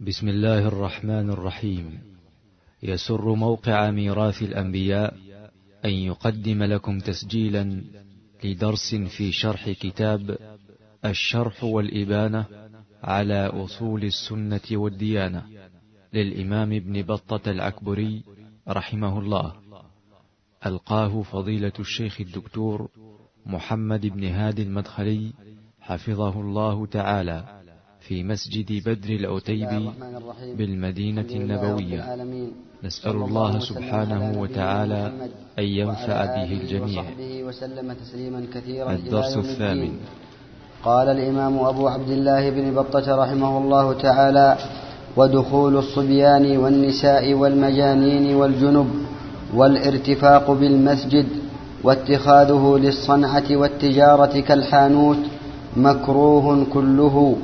بسم الله الرحمن الرحيم. يسر موقع ميراث الأنبياء أن يقدم لكم تسجيلا لدرس في شرح كتاب الشرح والإبانة على أصول السنة والديانة للإمام ابن بطة العكبري رحمه الله. ألقاه فضيلة الشيخ الدكتور محمد بن هادي المدخلي حفظه الله تعالى. في مسجد بدر الأوتيبي بالمدينة النبوية. نسأل الله سبحانه وتعالى أن ينفع به الجميع. الدرس الثامن. قال الإمام أبو عبد الله بن بطة رحمه الله تعالى ودخول الصبيان والنساء والمجانين والجنب والارتفاق بالمسجد واتخاذه للصنعة والتجارة كالحانوت مكروه كله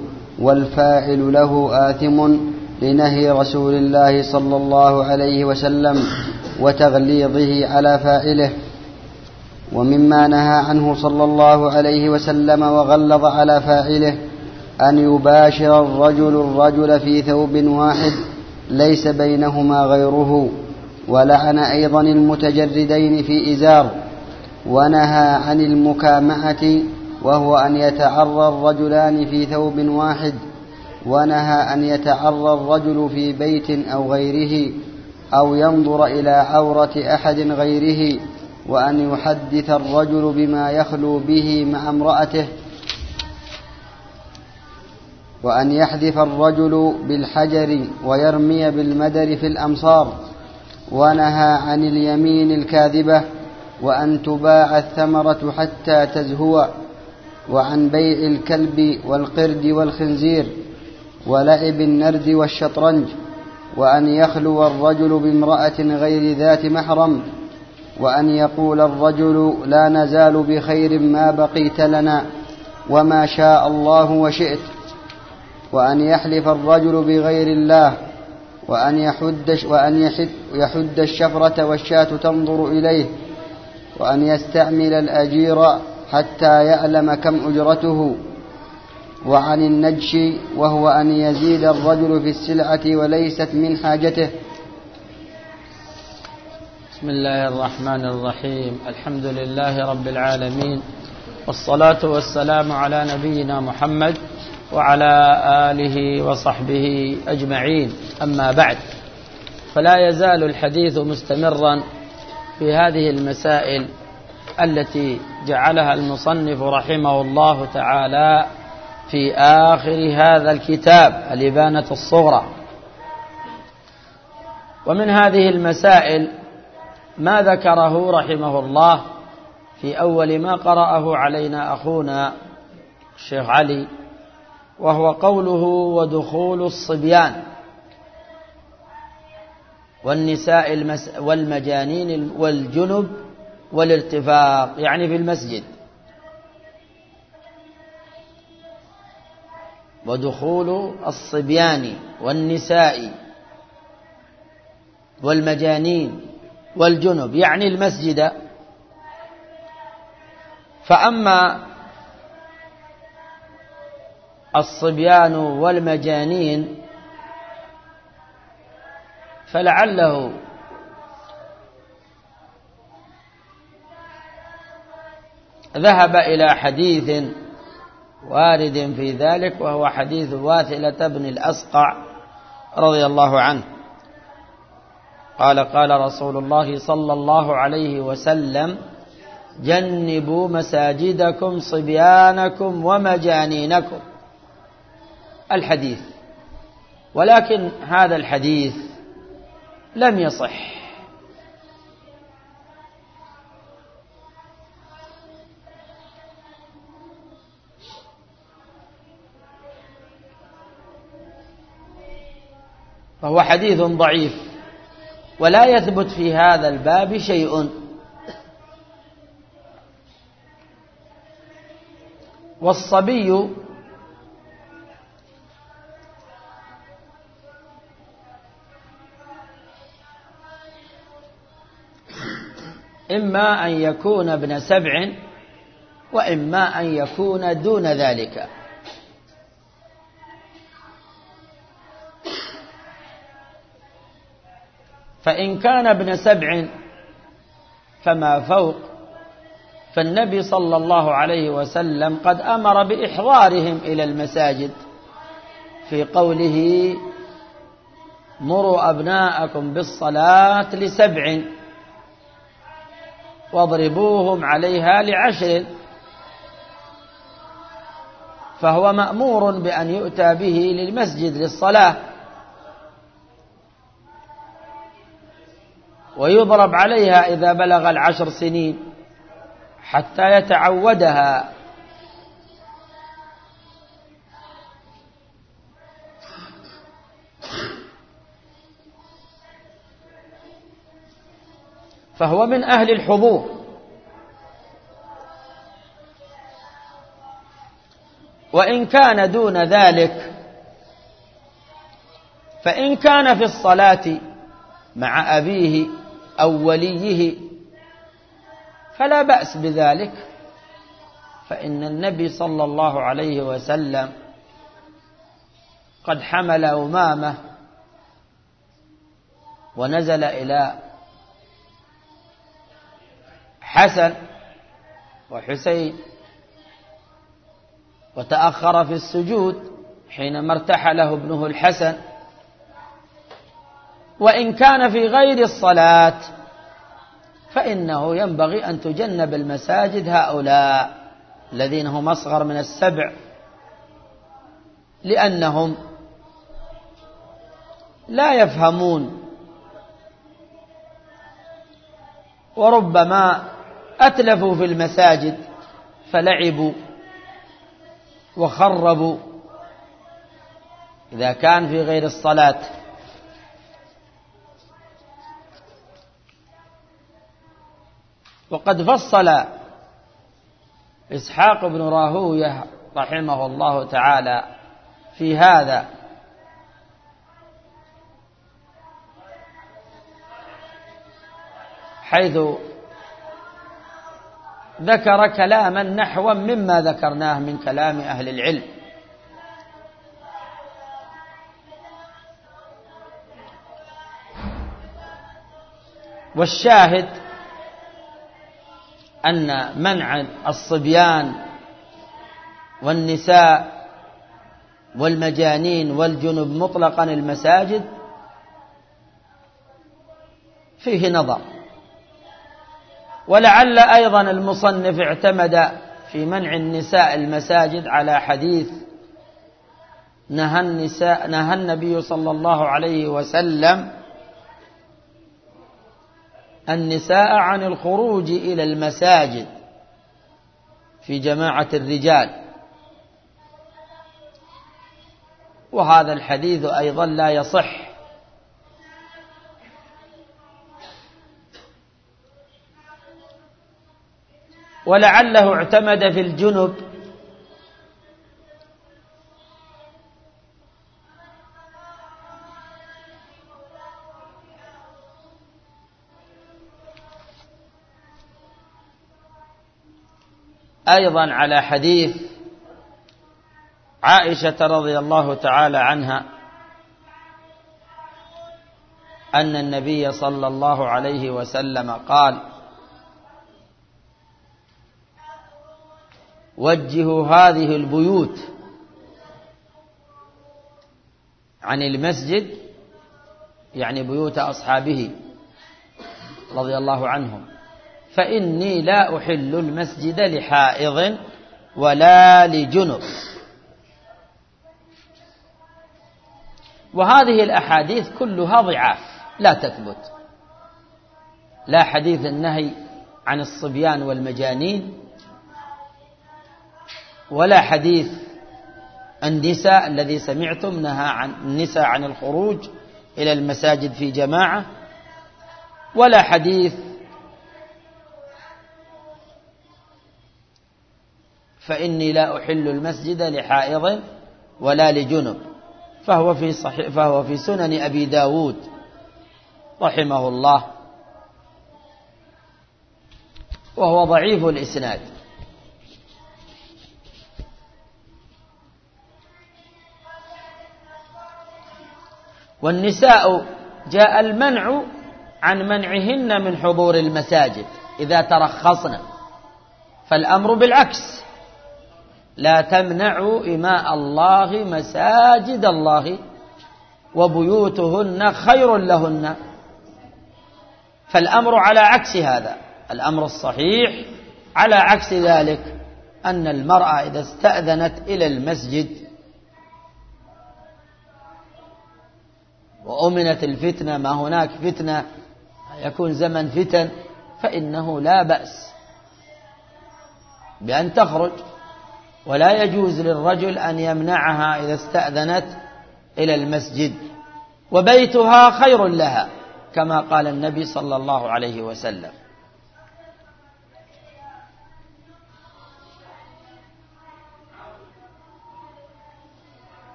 والفاعل له آثم لنهي رسول الله صلى الله عليه وسلم وتغليظه على فاعله. ومما نهى عنه صلى الله عليه وسلم وغلظ على فاعله أن يباشر الرجل الرجل في ثوب واحد ليس بينهما غيره ولعن أيضا المتجردين في إزار ونهى عن المكامعة وهو أن يتعرى الرجلان في ثوب واحد ونهى أن يتعرى الرجل في بيت أو غيره أو ينظر إلى عورة أحد غيره وأن يحدث الرجل بما يخلو به مع امرأته وأن يحذف الرجل بالحجر ويرمي بالمدر في الأمصار ونهى عن اليمين الكاذبة وأن تباع الثمرة حتى تزهو. وعن بيع الكلب والقرد والخنزير ولعب النرد والشطرنج وأن يخلو الرجل بامرأة غير ذات محرم وأن يقول الرجل لا نزال بخير ما بقيت لنا وما شاء الله وشئت وأن يحلف الرجل بغير الله وأن يحد وأن يحد, الشفرة والشاة تنظر إليه وأن يستعمل الأجير حتى يعلم كم أجرته وعن النجش وهو أن يزيد الرجل في السلعة وليست من حاجته. بسم الله الرحمن الرحيم. الحمد لله رب العالمين والصلاة والسلام على نبينا محمد وعلى آله وصحبه أجمعين. أما بعد فلا يزال الحديث مستمرا في هذه المسائل التي جعلها المصنف رحمه الله تعالى في آخر هذا الكتاب الإبانة الصغرى. ومن هذه المسائل ما ذكره رحمه الله في أول ما قرأه علينا أخونا الشيخ علي وهو قوله ودخول الصبيان. والنساء والمجانين والجنب والارتفاق يعني في المسجد. ودخول الصبيان والنساء والمجانين والجنب يعني المسجد. فأما الصبيان والمجانين فلعله ذهب إلى حديث وارد في ذلك وهو حديث واثلة بن الأسقع رضي الله عنه. قال قال رسول الله صلى الله عليه وسلم جنبوا مساجدكم صبيانكم ومجانينكم. الحديث ولكن هذا الحديث لم يصح. فهو حديث ضعيف. ولا يثبت في هذا الباب شيء. والصبي إما أن يكون ابن سبع وإما أن يكون دون ذلك. فإن كان ابن سبع فما فوق فالنبي صلى الله عليه وسلم قد أمر بإحضارهم إلى المساجد في قوله مروا أبناءكم بالصلاة لسبع واضربوهم عليها لعشر فهو مأمور بأن يؤتى به للمسجد للصلاة ويضرب عليها إذا بلغ العشر سنين حتى يتعودها. فهو من أهل الحضور. وإن كان دون ذلك فإن كان في الصلاة مع أبيه أو وليه فلا بأس بذلك. فإن النبي صلى الله عليه وسلم قد حمل أمامه ونزل إلى حسن وحسين وتأخر في السجود حينما ارتحله ابنه الحسن. وإن كان في غير الصلاة فإنه ينبغي أن تجنب المساجد هؤلاء الذين هم أصغر من السبع لأنهم لا يفهمون. وربما أتلفوا في المساجد فلعبوا وخربوا إذا كان في غير الصلاة. وقد فصل إسحاق بن راهوية رحمه الله تعالى في هذا. حيث ذكر كلاما نحوا مما ذكرناه من كلام أهل العلم. والشاهد أن منع الصبيان والنساء والمجانين والجنب مطلقا المساجد فيه نظر. ولعل أيضا المصنف اعتمد في منع النساء المساجد على حديث نهى النساء نهى النبي صلى الله عليه وسلم النساء عن الخروج إلى المساجد في جماعة الرجال. وهذا الحديث أيضا لا يصح. ولعله اعتمد في الجنب أيضا على حديث عائشة رضي الله تعالى عنها أن النبي صلى الله عليه وسلم قال وجهوا هذه البيوت عن المسجد يعني بيوت أصحابه رضي الله عنهم. فإني لا أحل المسجد لحائض ولا لجنب. وهذه الأحاديث كلها ضعاف لا تثبت. لا حديث النهي عن الصبيان والمجانين ولا حديث النساء الذي سمعتم نهى عن النساء عن الخروج إلى المساجد في جماعة ولا حديث فإني لا أحل المسجد لحائض ولا لجنب. فهو في صحيح فهو في سنن أبي داود رحمه الله. وهو ضعيف الإسناد. والنساء جاء المنع عن منعهن من حضور المساجد إذا ترخصن. فالأمر بالعكس. لا تمنعوا إماء الله مساجد الله وبيوتهن خير لهن. فالأمر على عكس هذا. الأمر الصحيح على عكس ذلك أن المرأة إذا استأذنت إلى المسجد وأمنت الفتنة ما هناك فتنة يكون زمن فتن فإنه لا بأس بأن تخرج. ولا يجوز للرجل أن يمنعها إذا استأذنت إلى المسجد وبيتها خير لها كما قال النبي صلى الله عليه وسلم.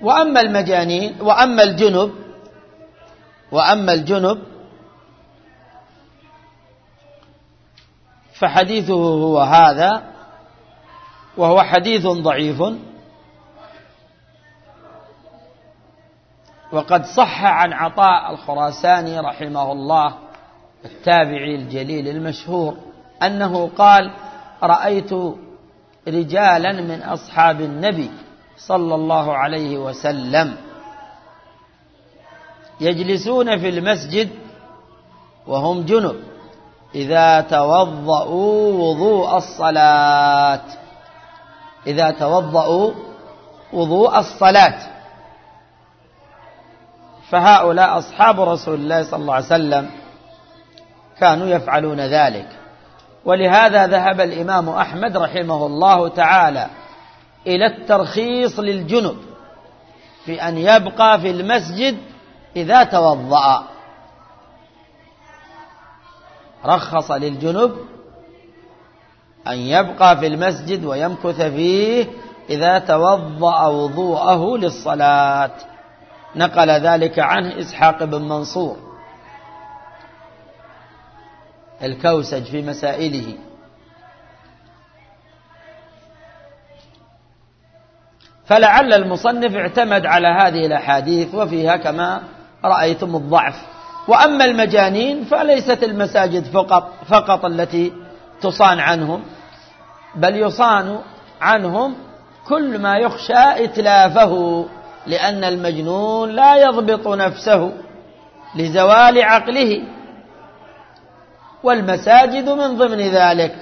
وأما المجانين وأما الجنب وأما الجنب فحديثه هو هذا وهو حديث ضعيف. وقد صح عن عطاء الخراساني رحمه الله التابعي الجليل المشهور أنه قال رأيت رجالا من أصحاب النبي صلى الله عليه وسلم يجلسون في المسجد وهم جنب إذا توضأوا وضوء الصلاة. إذا توضأوا وضوء الصلاة. فهؤلاء أصحاب رسول الله صلى الله عليه وسلم كانوا يفعلون ذلك. ولهذا ذهب الإمام أحمد رحمه الله تعالى إلى الترخيص للجنب في أن يبقى في المسجد إذا توضأ. رخص للجنب أن يبقى في المسجد ويمكث فيه إذا توضأ وضوءه للصلاة. نقل ذلك عنه إسحاق بن منصور الكوسج في مسائله. فلعل المصنف اعتمد على هذه الأحاديث وفيها كما رأيتم الضعف. وأما المجانين فليست المساجد فقط, فقط التي تصان عنهم بل يصان عنهم كل ما يخشى إتلافه لأن المجنون لا يضبط نفسه لزوال عقله. والمساجد من ضمن ذلك.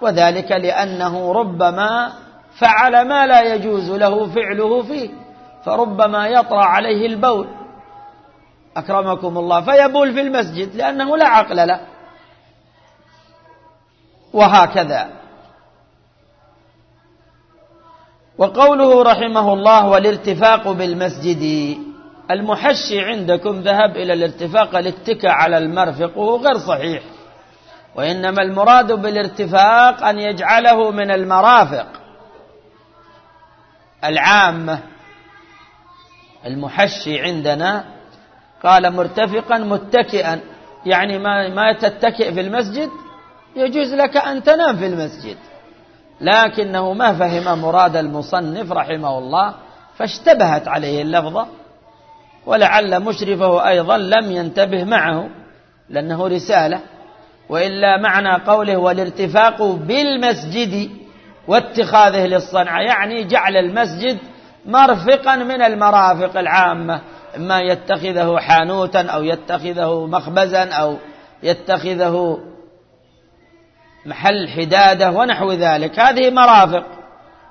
وذلك لأنه ربما فعل ما لا يجوز له فعله فيه. فربما يطرأ عليه البول. أكرمكم الله. فيبول في المسجد لأنه لا عقل له. وهكذا. وقوله رحمه الله والارتفاق بالمسجد. المحشي عندكم ذهب إلى الارتفاق الاتكاء على المرفق وهو غير صحيح. وإنما المراد بالارتفاق أن يجعله من المرافق العامة. المحشي عندنا قال مرتفقا متكئا. يعني ما ما تتكئ في المسجد يجوز لك أن تنام في المسجد. لكنه ما فهم مراد المصنف رحمه الله فاشتبهت عليه اللفظة ولعل مشرفه أيضا لم ينتبه معه لأنه رسالة. وإلا معنى قوله والارتفاق بالمسجد واتخاذه للصنعة يعني جعل المسجد مرفقا من المرافق العامة إما يتخذه حانوتا أو يتخذه مخبزا أو يتخذه محل حدادة ونحو ذلك. هذه مرافق.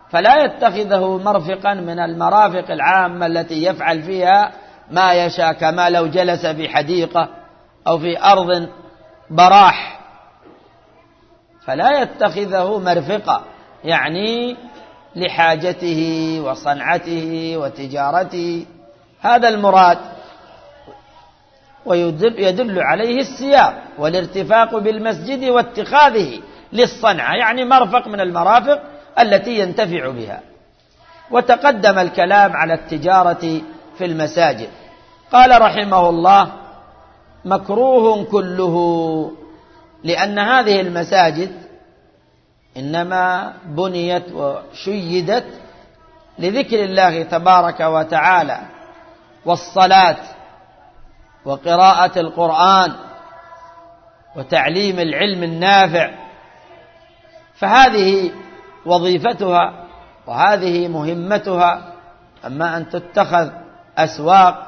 فلا يتخذه مرفقا من المرافق العامة التي يفعل فيها ما يشاء كما لو جلس في حديقة أو في أرض براح. فلا يتخذه مرفقا يعني لحاجته وصنعته وتجارته. هذا المراد. ويدل يدل عليه السياق والارتفاق بالمسجد واتخاذه للصنعة يعني مرفق من المرافق التي ينتفع بها. وتقدم الكلام على التجارة في المساجد. قال رحمه الله مكروه كله لأن هذه المساجد إنما بنيت وشيدت لذكر الله تبارك وتعالى والصلاة وقراءة القرآن وتعليم العلم النافع. فهذه وظيفتها وهذه مهمتها. أما أن تتخذ أسواق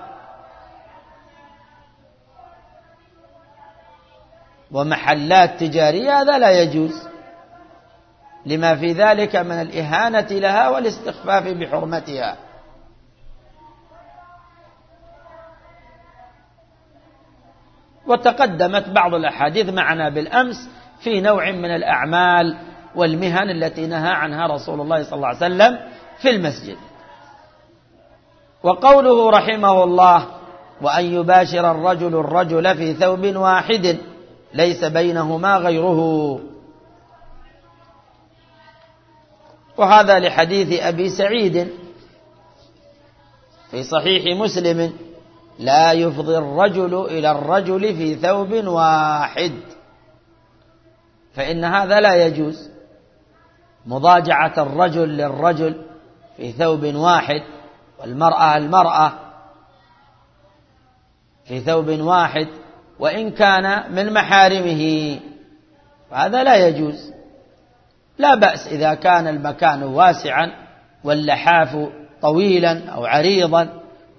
ومحلات تجارية هذا لا يجوز. لما في ذلك من الإهانة لها والاستخفاف بحرمتها. وتقدمت بعض الأحاديث معنا بالأمس في نوع من الأعمال والمهن التي نهى عنها رسول الله صلى الله عليه وسلم في المسجد. وقوله رحمه الله وأن يباشر الرجل الرجل في ثوب واحد ليس بينهما غيره وهذا لحديث أبي سعيد في صحيح مسلم لا يفضي الرجل إلى الرجل في ثوب واحد. فإن هذا لا يجوز. مضاجعة الرجل للرجل في ثوب واحد والمرأة المرأة في ثوب واحد وإن كان من محارمه. فهذا لا يجوز. لا بأس إذا كان المكان واسعا واللحاف طويلا أو عريضا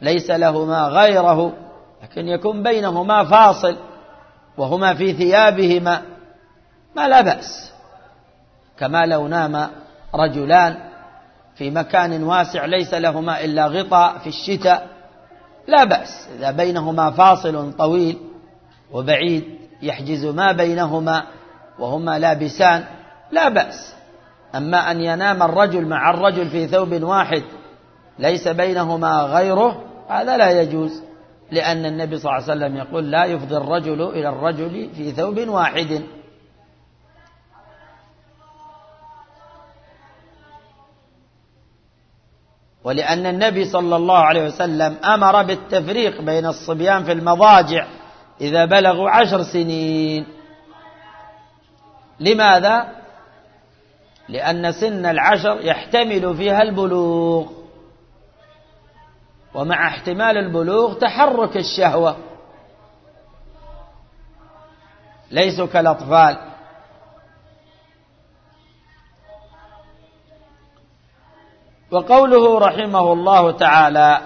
ليس لهما غيره لكن يكون بينهما فاصل وهما في ثيابهما ما لا بأس. كما لو نام رجلان في مكان واسع ليس لهما إلا غطاء في الشتاء لا بأس. إذا بينهما فاصل طويل وبعيد يحجز ما بينهما وهما لابسان لا بأس. أما أن ينام الرجل مع الرجل في ثوب واحد ليس بينهما غيره هذا لا يجوز. لأن النبي صلى الله عليه وسلم يقول لا يفضي الرجل إلى الرجل في ثوب واحد. ولأن النبي صلى الله عليه وسلم أمر بالتفريق بين الصبيان في المضاجع إذا بلغوا عشر سنين. لماذا؟ لأن سن العشر يحتمل فيها البلوغ. ومع احتمال البلوغ تحرك الشهوة. ليسوا كالأطفال. وقوله رحمه الله تعالى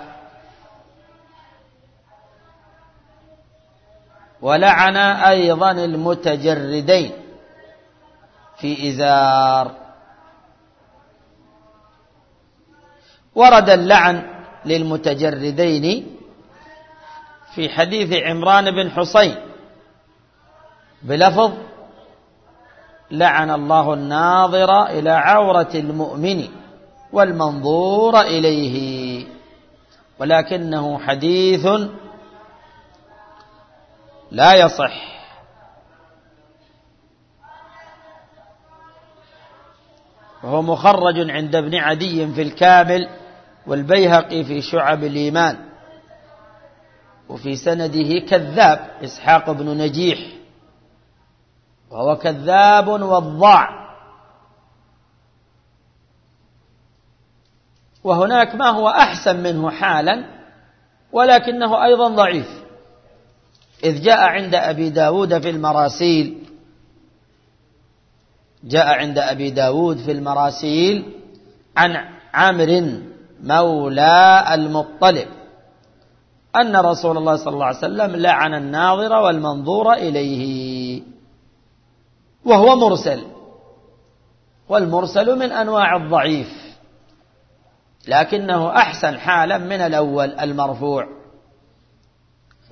ولعن أيضا المتجردين في إزار ورد اللعن للمتجردين في حديث عمران بن حصين. بلفظ لعن الله الناظر إلى عورة المؤمن والمنظور إليه. ولكنه حديث لا يصح. وهو مخرج عند ابن عدي في الكامل. والبيهقي في شعب الإيمان وفي سنده كذاب إسحاق بن نجيح وهو كذاب وضاع وهناك ما هو أحسن منه حالا ولكنه أيضا ضعيف. إذ جاء عند أبي داود في المراسيل جاء عند أبي داود في المراسيل عن عامر مولى المطلب. أن رسول الله صلى الله عليه وسلم لعن الناظر والمنظور إليه. وهو مرسل. والمرسل من أنواع الضعيف. لكنه أحسن حالا من الأول المرفوع.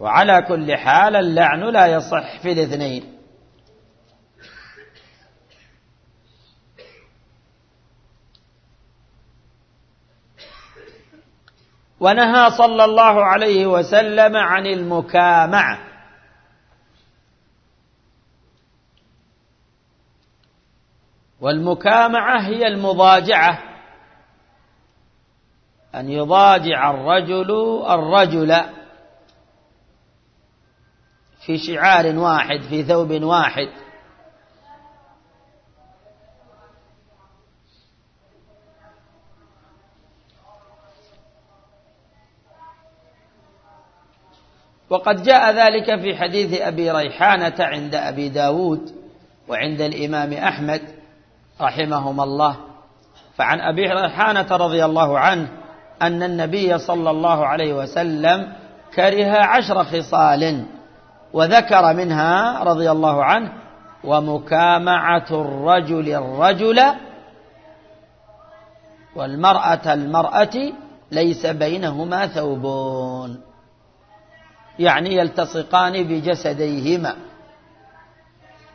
وعلى كل حال اللعن لا يصح في الاثنين. ونهى صلى الله عليه وسلم عن المكامعة. والمكامعة هي المضاجعة. أن يضاجع الرجل الرجل في شعار واحد في ثوب واحد. وقد جاء ذلك في حديث أبي ريحانة عند أبي داود وعند الإمام أحمد رحمهما الله فعن أبي ريحانة رضي الله عنه أن النبي صلى الله عليه وسلم كره عشر خصال وذكر منها رضي الله عنه ومكامعة الرجل الرجل والمرأة المرأة ليس بينهما ثوبون. يعني يلتصقان بجسديهما.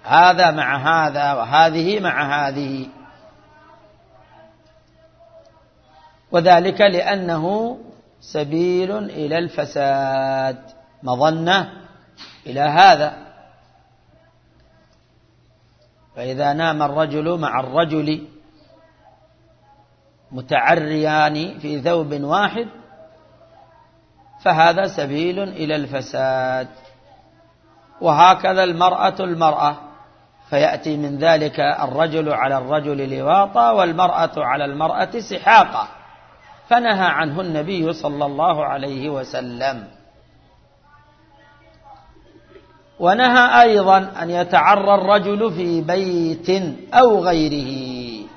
هذا مع هذا وهذه مع هذه. وذلك لأنه سبيل إلى الفساد. مظنة إلى هذا. فإذا نام الرجل مع الرجل متعريان في ثوب واحد فهذا سبيل إلى الفساد. وهكذا المرأة المرأة فيأتي من ذلك الرجل على الرجل لواطا والمرأة على المرأة سحاقا. فنهى عنه النبي صلى الله عليه وسلم. ونهى أيضا أن يتعرى الرجل في بيت أو غيره.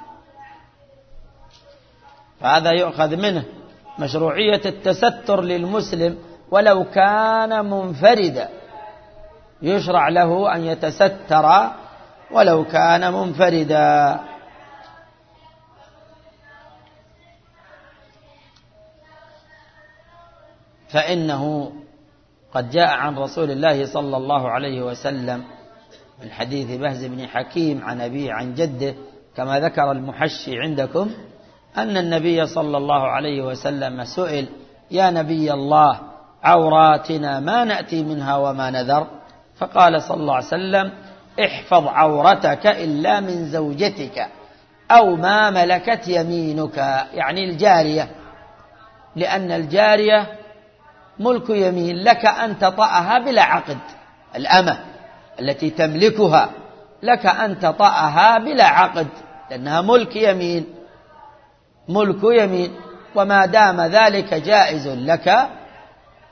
فهذا يؤخذ منه. مشروعية التستر للمسلم ولو كان منفردا. يشرع له أن يتستر ولو كان منفردا. فإنه قد جاء عن رسول الله صلى الله عليه وسلم من حديث بهز بن حكيم عن أبيه عن جده كما ذكر المحشي عندكم. أن النبي صلى الله عليه وسلم سئل يا نبي الله عوراتنا ما نأتي منها وما نذر؟ فقال صلى الله عليه وسلم احفظ عورتك إلا من زوجتك أو ما ملكت يمينك. يعني الجارية لأن الجارية ملك يمين لك أن تطأها بلا عقد الأمة التي تملكها لك أن تطأها بلا عقد لأنها ملك يمين. ملك يمين وما دام ذلك جائز لك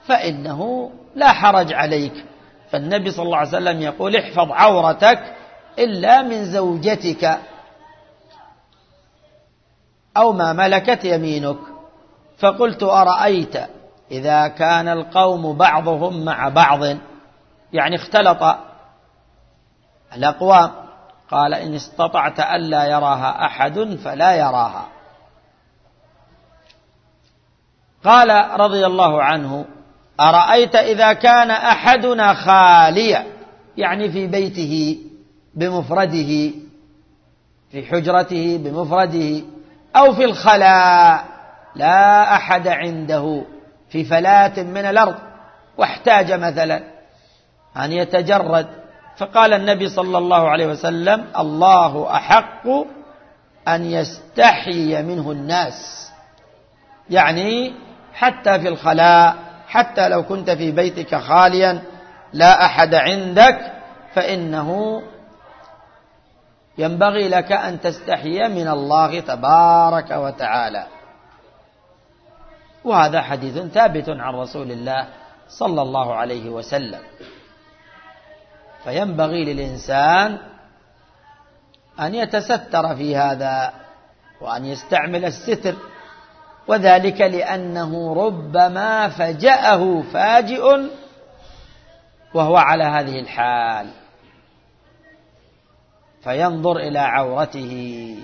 فإنه لا حرج عليك. فالنبي صلى الله عليه وسلم يقول احفظ عورتك إلا من زوجتك أو ما ملكت يمينك. فقلت أرأيت إذا كان القوم بعضهم مع بعض؟ يعني اختلط الأقوام. قال إن استطعت ألا يراها أحد فلا يراها. قال رضي الله عنه أرأيت إذا كان أحدنا خاليا يعني في بيته بمفرده في حجرته بمفرده أو في الخلاء لا أحد عنده في فلاة من الأرض واحتاج مثلا أن يتجرد. فقال النبي صلى الله عليه وسلم الله أحق أن يستحي منه الناس. يعني حتى في الخلاء حتى لو كنت في بيتك خاليا لا أحد عندك فإنه ينبغي لك أن تستحي من الله تبارك وتعالى. وهذا حديث ثابت عن رسول الله صلى الله عليه وسلم. فينبغي للإنسان أن يتستر في هذا وأن يستعمل الستر. وذلك لأنه ربما فجأه فاجئ وهو على هذه الحال. فينظر إلى عورته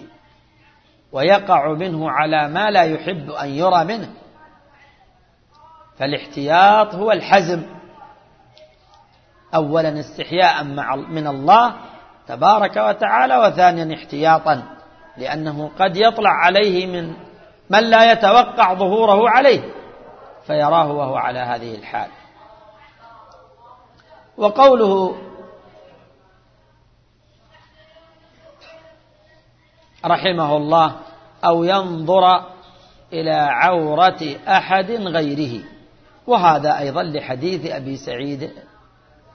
ويقع منه على ما لا يحب أن يرى منه. فالاحتياط هو الحزم. أولا استحياء من الله تبارك وتعالى وثانيا احتياطا لأنه قد يطلع عليه من من لا يتوقع ظهوره عليه فيراه وهو على هذه الحال. وقوله رحمه الله أو ينظر إلى عورة أحد غيره. وهذا أيضا لحديث أبي سعيد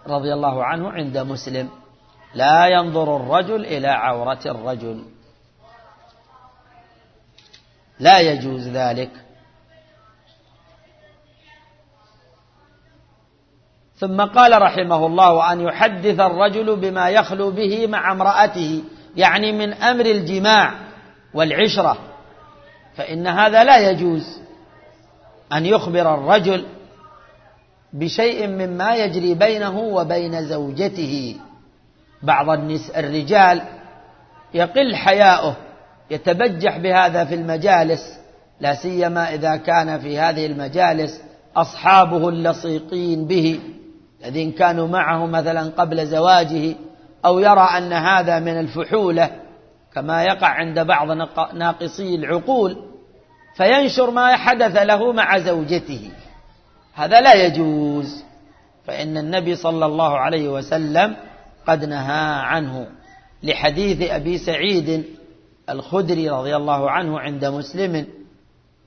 رضي الله عنه عند مسلم. لا ينظر الرجل إلى عورة الرجل. لا يجوز ذلك. ثم قال رحمه الله وأن يحدث الرجل بما يخلو به مع امرأته يعني من أمر الجماع والعشرة فإن هذا لا يجوز أن يخبر الرجل بشيء مما يجري بينه وبين زوجته. بعض الرجال يقل حياؤه يتبجح بهذا في المجالس لا سيما إذا كان في هذه المجالس أصحابه اللصيقين به الذين كانوا معه مثلا قبل زواجه أو يرى أن هذا من الفحولة كما يقع عند بعض ناقصي العقول فينشر ما حدث له مع زوجته. هذا لا يجوز فإن النبي صلى الله عليه وسلم قد نهى عنه. لحديث أبي سعيد الخدري رضي الله عنه عند مسلم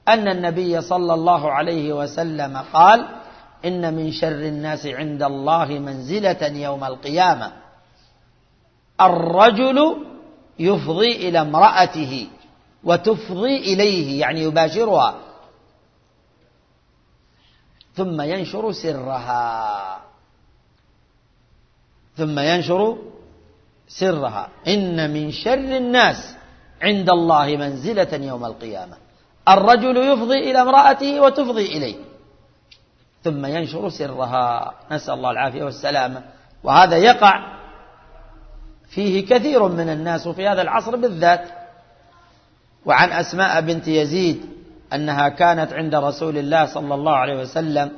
أن النبي صلى الله عليه وسلم قال إن من شر الناس عند الله منزلة يوم القيامة. الرجل يفضي إلى امرأته وتفضي إليه يعني يباشرها. ثم ينشر سرها. ثم ينشر سرها. إن من شر الناس عند الله منزلة يوم القيامة. الرجل يفضي إلى امرأته وتفضي إليه. ثم ينشر سرها. نسأل الله العافية والسلامة. وهذا يقع فيه كثير من الناس وفي هذا العصر بالذات. وعن أسماء بنت يزيد أنها كانت عند رسول الله صلى الله عليه وسلم.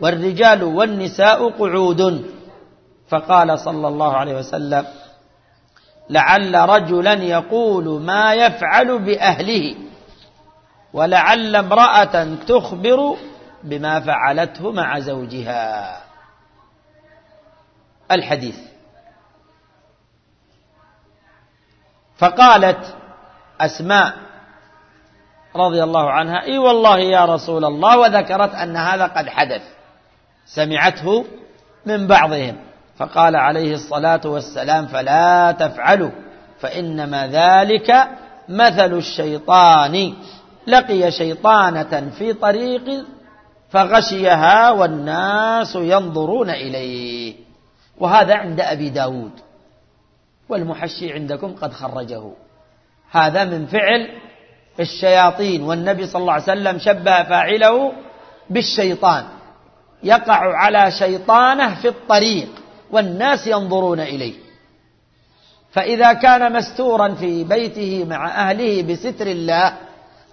والرجال والنساء قعود. فقال صلى الله عليه وسلم لعل رجلا يقول ما يفعل بأهله ولعل امرأة تخبر بما فعلته مع زوجها. الحديث. فقالت أسماء رضي الله عنها إي والله يا رسول الله وذكرت أن هذا قد حدث سمعته من بعضهم. فقال عليه الصلاة والسلام فلا تفعلوا فإنما ذلك مثل الشيطان. لقي شيطانة في طريق فغشيها والناس ينظرون إليه. وهذا عند أبي داود. والمحشي عندكم قد خرجه. هذا من فعل الشياطين. والنبي صلى الله عليه وسلم شبه فاعله بالشيطان. يقع على شيطانه في الطريق. والناس ينظرون إليه. فإذا كان مستورا في بيته مع أهله بستر الله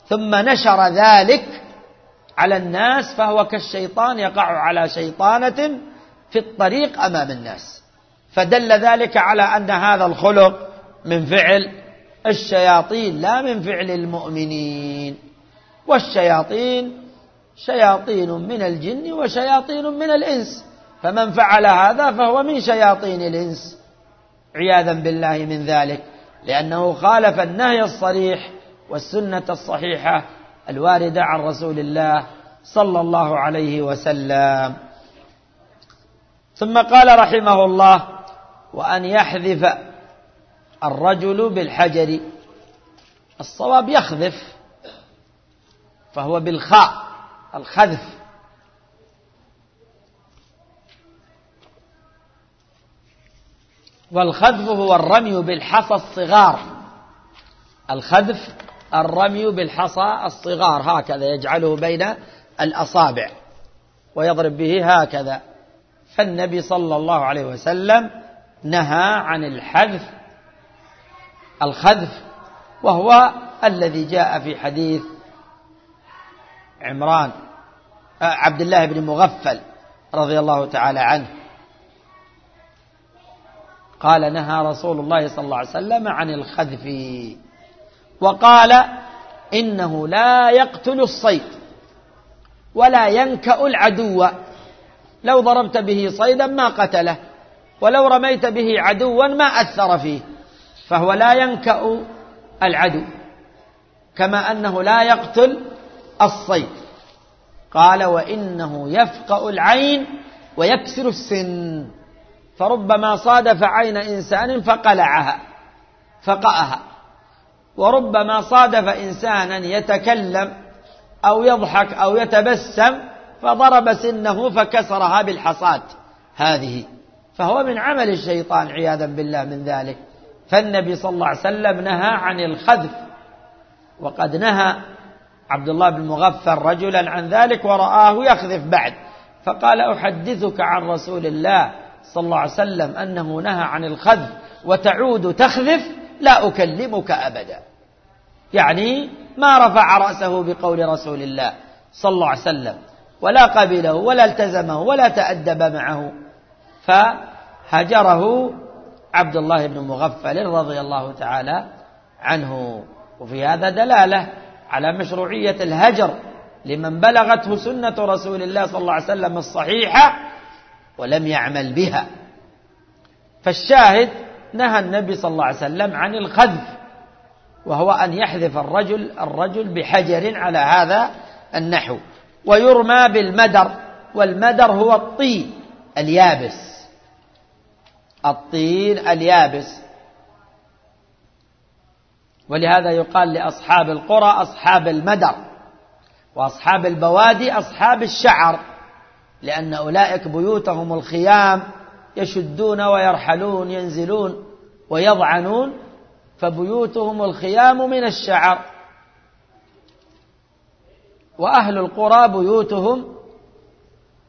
ثم نشر ذلك على الناس فهو كالشيطان يقع على شيطانة في الطريق أمام الناس. فدل ذلك على أن هذا الخلق من فعل الشياطين لا من فعل المؤمنين. والشياطين شياطين من الجن وشياطين من الإنس. فمن فعل هذا فهو من شياطين الإنس. عياذا بالله من ذلك. لأنه خالف النهي الصريح والسنة الصحيحة الواردة عن رسول الله صلى الله عليه وسلم. ثم قال رحمه الله وأن يحذف الرجل بالحجر. الصواب يخذف فهو بالخاء الخذف. والخذف هو الرمي بالحصى الصغار. الخذف الرمي بالحصى الصغار هكذا يجعله بين الأصابع ويضرب به هكذا. فالنبي صلى الله عليه وسلم نهى عن الحذف الخذف وهو الذي جاء في حديث عمران آه، عبد الله بن مغفل رضي الله تعالى عنه. قال نهى رسول الله صلى الله عليه وسلم عن الخذف. وقال إنه لا يقتل الصيد ولا ينكأ العدو. لو ضربت به صيدا ما قتله ولو رميت به عدوا ما أثر فيه فهو لا ينكأ العدو كما أنه لا يقتل الصيد. قال وإنه يفقأ العين ويكسر السن. فربما صادف عين إنسان فقلعها فقأها. وربما صادف إنسانا يتكلم أو يضحك أو يتبسم فضرب سنه فكسرها بالحصاد. هذه. فهو من عمل الشيطان عياذا بالله من ذلك. فالنبي صلى الله عليه وسلم نهى عن الخذف. وقد نهى عبد الله بن مغفر رجلا عن ذلك ورآه يخذف بعد. فقال أحدثك عن رسول الله. صلى الله عليه وسلم أنه نهى عن الخذف وتعود تخذف لا أكلمك أبدا. يعني ما رفع رأسه بقول رسول الله صلى الله عليه وسلم ولا قبله ولا التزمه ولا تأدب معه. فهجره عبد الله بن مغفل رضي الله تعالى عنه. وفي هذا دلالة على مشروعية الهجر لمن بلغته سنة رسول الله صلى الله عليه وسلم الصحيحة ولم يعمل بها. فالشاهد نهى النبي صلى الله عليه وسلم عن الخذف وهو أن يحذف الرجل الرجل بحجر على هذا النحو ويرمى بالمدر والمدر هو الطين اليابس. الطين اليابس. ولهذا يقال لأصحاب القرى أصحاب المدر وأصحاب البوادي أصحاب الشعر. لأن أولئك بيوتهم الخيام يشدون ويرحلون ينزلون ويضعنون فبيوتهم الخيام من الشعر. وأهل القرى بيوتهم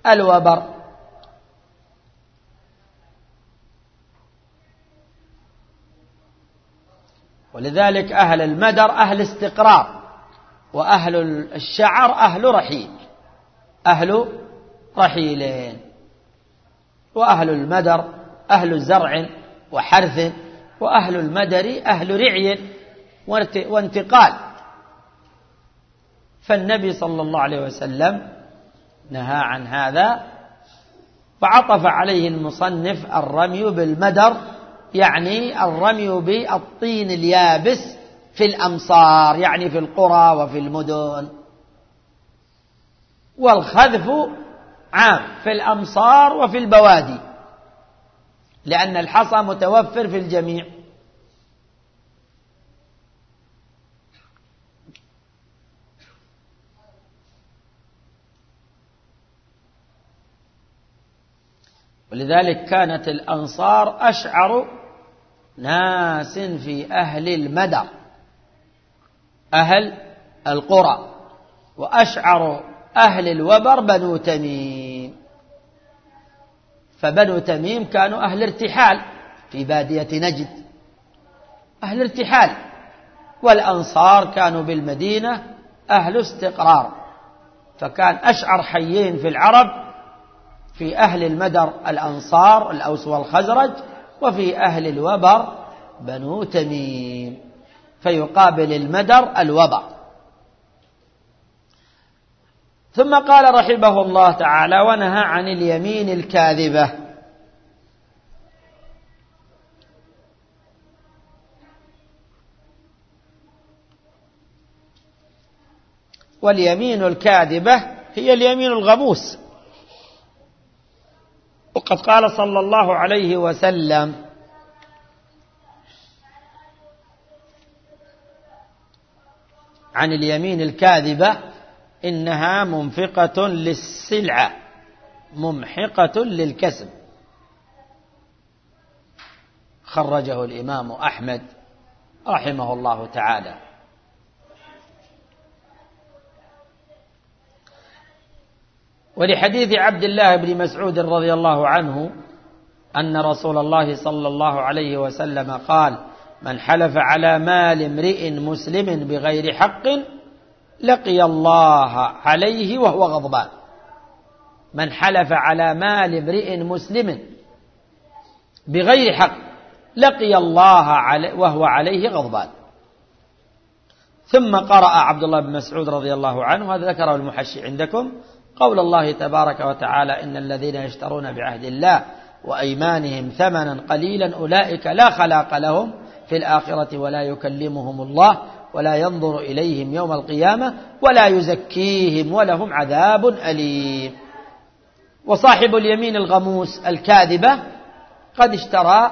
الوبر. ولذلك أهل المدر أهل استقرار وأهل الشعر أهل رحيل أهل رحيلين. وأهل المدر أهل زرع وحرث وأهل المدر أهل رعي وانتقال. فالنبي صلى الله عليه وسلم نهى عن هذا فعطف عليه المصنف الرمي بالمدر يعني الرمي بالطين اليابس في الأمصار يعني في القرى وفي المدن. والخذف عام في الأمصار وفي البوادي لأن الحصى متوفر في الجميع. ولذلك كانت الأنصار أشعر ناس في أهل المدى أهل القرى وأشعر أهل الوبر بنو تميم. فبنو تميم كانوا أهل ارتحال في بادية نجد. أهل ارتحال. والأنصار كانوا بالمدينة أهل استقرار. فكان أشعر حيين في العرب في أهل المدر الأنصار الأوس والخزرج وفي أهل الوبر بنو تميم. فيقابل المدر الوبر. ثم قال رحمه الله تعالى ونهى عن اليمين الكاذبة. واليمين الكاذبة هي اليمين الغموس. وقد قال صلى الله عليه وسلم عن اليمين الكاذبة إنها منفقة للسلعة ممحقة للكسب. خرجه الإمام أحمد رحمه الله تعالى. ولحديث عبد الله بن مسعود رضي الله عنه أن رسول الله صلى الله عليه وسلم قال من حلف على مال امرئ مسلم بغير حق لقي الله عليه وهو غضبان. من حلف على مال امرئ مسلم بغير حق لقي الله وهو عليه غضبان. ثم قرأ عبد الله بن مسعود رضي الله عنه هذا ذكره المحشي عندكم قول الله تبارك وتعالى إن الذين يشترون بعهد الله وأيمانهم ثمنا قليلا أولئك لا خلاق لهم في الآخرة ولا يكلمهم الله ولا ينظر إليهم يوم القيامة ولا يزكيهم ولهم عذاب أليم. وصاحب اليمين الغموس الكاذبة قد اشترى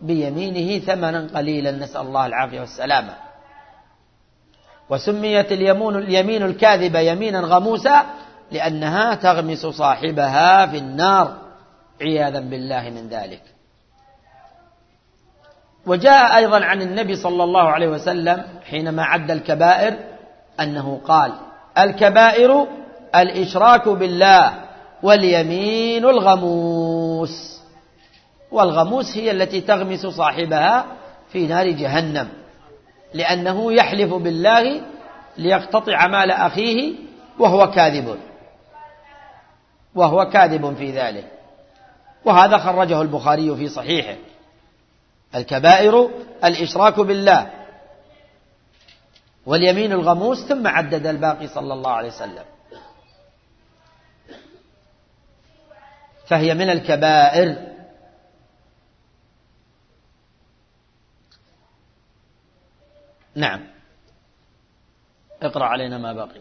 بيمينه ثمنا قليلا نسأل الله العافية والسلامة. وسميت اليمين, اليمين الكاذبة يمينا غموسا لأنها تغمس صاحبها في النار. عياذا بالله من ذلك. وجاء أيضا عن النبي صلى الله عليه وسلم حينما عد الكبائر أنه قال الكبائر الإشراك بالله واليمين الغموس. والغموس هي التي تغمس صاحبها في نار جهنم لأنه يحلف بالله ليقتطع مال أخيه وهو كاذب وهو كاذب في ذلك. وهذا خرجه البخاري في صحيحه. الكبائر الإشراك بالله. واليمين الغموس ثم عدد الباقي صلى الله عليه وسلم. فهي من الكبائر. نعم. اقرأ علينا ما بقي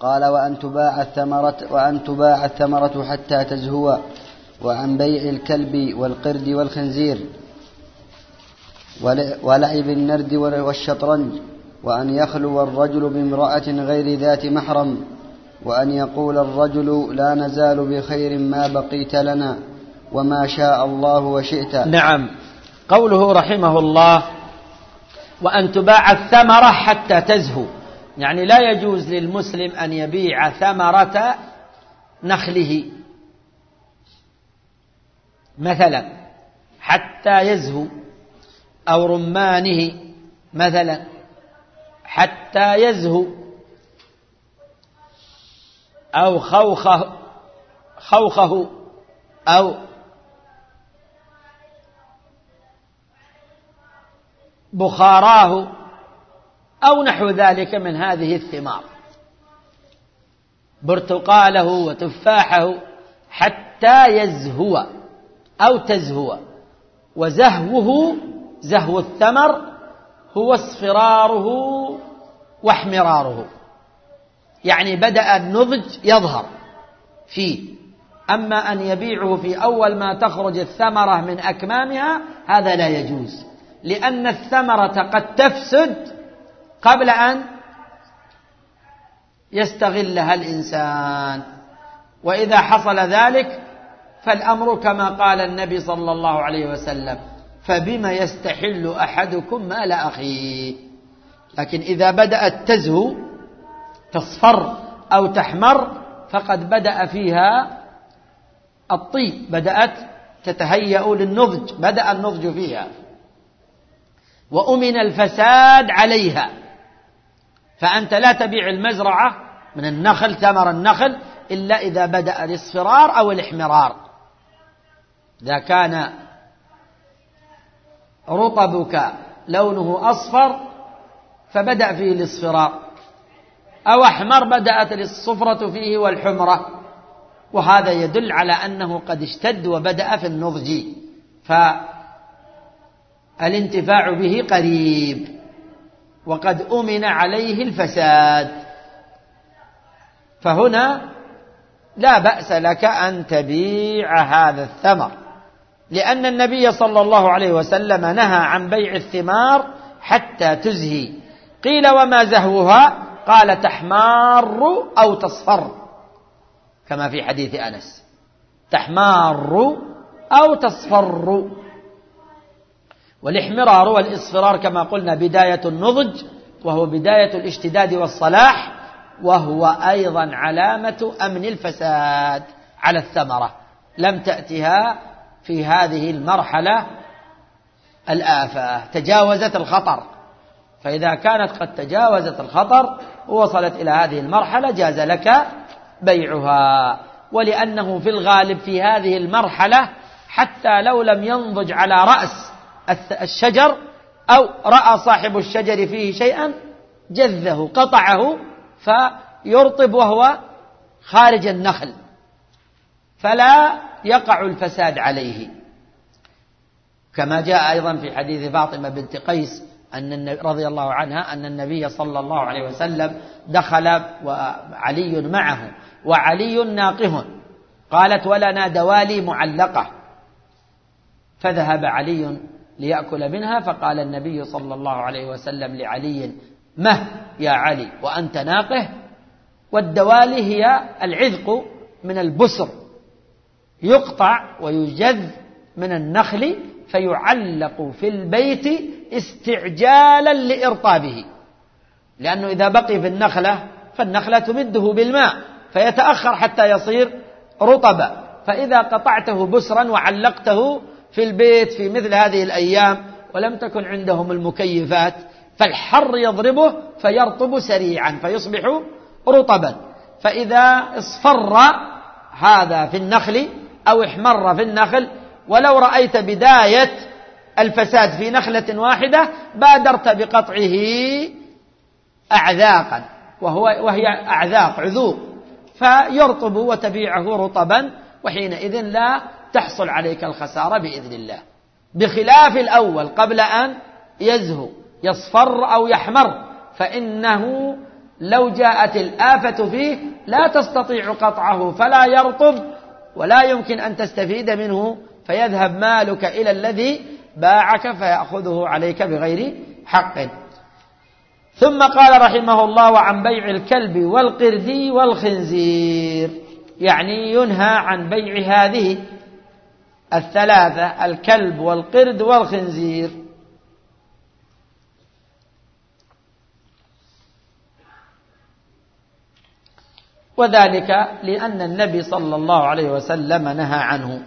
قال وأن تباع الثمرة وأن تباع الثمرة حتى تزهو. وعن بيع الكلب والقرد والخنزير ولعب النرد والشطرنج وأن يخلو الرجل بامرأة غير ذات محرم وأن يقول الرجل لا نزال بخير ما بقيت لنا وما شاء الله وشئت. نعم. قوله رحمه الله وأن تباع الثمرة حتى تزهو. يعني لا يجوز للمسلم أن يبيع ثمرة نخله. مثلا حتى يزهو أو رمانه مثلا حتى يزهو أو خوخه خوخه أو بخاراه أو نحو ذلك من هذه الثمار. برتقاله وتفاحه حتى يزهو. أو تزهو. وزهوه زهو الثمر هو اصفراره واحمراره. يعني بدأ النضج يظهر فيه. أما أن يبيعه في أول ما تخرج الثمرة من أكمامها هذا لا يجوز. لأن الثمرة قد تفسد قبل أن يستغلها الإنسان. وإذا حصل ذلك فالأمر كما قال النبي صلى الله عليه وسلم فبما يستحل أحدكم مال أخيه؟ لكن إذا بدأت تزهو تصفر أو تحمر فقد بدأ فيها الطيب بدأت تتهيأ للنضج بدأ النضج فيها. وأمن الفساد عليها. فأنت لا تبيع المزرعة من النخل ثمر النخل إلا إذا بدأ الاصفرار أو الاحمرار. إذا كان رطبك لونه أصفر فبدأ فيه الاصفرار أو أحمر بدأت الصفرة فيه والحمرة. وهذا يدل على أنه قد اشتد وبدأ في النضج. فالانتفاع به قريب. وقد أمن عليه الفساد. فهنا لا بأس لك أن تبيع هذا الثمر. لأن النبي صلى الله عليه وسلم نهى عن بيع الثمار حتى تزهي. قيل وما زهوها؟ قال تحمار أو تصفر كما في حديث أنس. تحمار أو تصفر. والاحمرار والإصفرار كما قلنا بداية النضج وهو بداية الاشتداد والصلاح وهو أيضا علامة أمن الفساد على الثمرة. لم تأتها في هذه المرحلة الآفة تجاوزت الخطر. فإذا كانت قد تجاوزت الخطر ووصلت إلى هذه المرحلة جاز لك بيعها. ولأنه في الغالب في هذه المرحلة حتى لو لم ينضج على رأس الشجر أو رأى صاحب الشجر فيه شيئا جذه قطعه فيرطب وهو خارج النخل. فلا يقع الفساد عليه. كما جاء أيضا في حديث فاطمة بنت قيس أن رضي الله عنها أن النبي صلى الله عليه وسلم دخل وعلي معه وعلي ناقه. قالت ولنا دوالي معلقة. فذهب علي ليأكل منها فقال النبي صلى الله عليه وسلم لعلي مه يا علي وأنت ناقه والدوالي هي العذق من البسر يقطع ويجذ من النخل فيعلق في البيت استعجالا لإرطابه. لأنه إذا بقي في النخلة فالنخلة تمده بالماء فيتأخر حتى يصير رطبا. فإذا قطعته بسرا وعلقته في البيت في مثل هذه الأيام ولم تكن عندهم المكيفات فالحر يضربه فيرطب سريعا فيصبح رطبا. فإذا اصفر هذا في النخل أو احمر في النخل ولو رأيت بداية الفساد في نخلة واحدة بادرت بقطعه أعذاقا وهو وهي أعذاق عذوق. فيرطب وتبيعه رطبا وحينئذ لا تحصل عليك الخسارة بإذن الله. بخلاف الأول قبل أن يزهو يصفر أو يحمر فإنه لو جاءت الآفة فيه لا تستطيع قطعه فلا يرطب ولا يمكن أن تستفيد منه فيذهب مالك إلى الذي باعك فيأخذه عليك بغير حق. ثم قال رحمه الله عن بيع الكلب والقرد والخنزير يعني ينهى عن بيع هذه الثلاثة الكلب والقرد والخنزير. وذلك لأن النبي صلى الله عليه وسلم نهى عنه.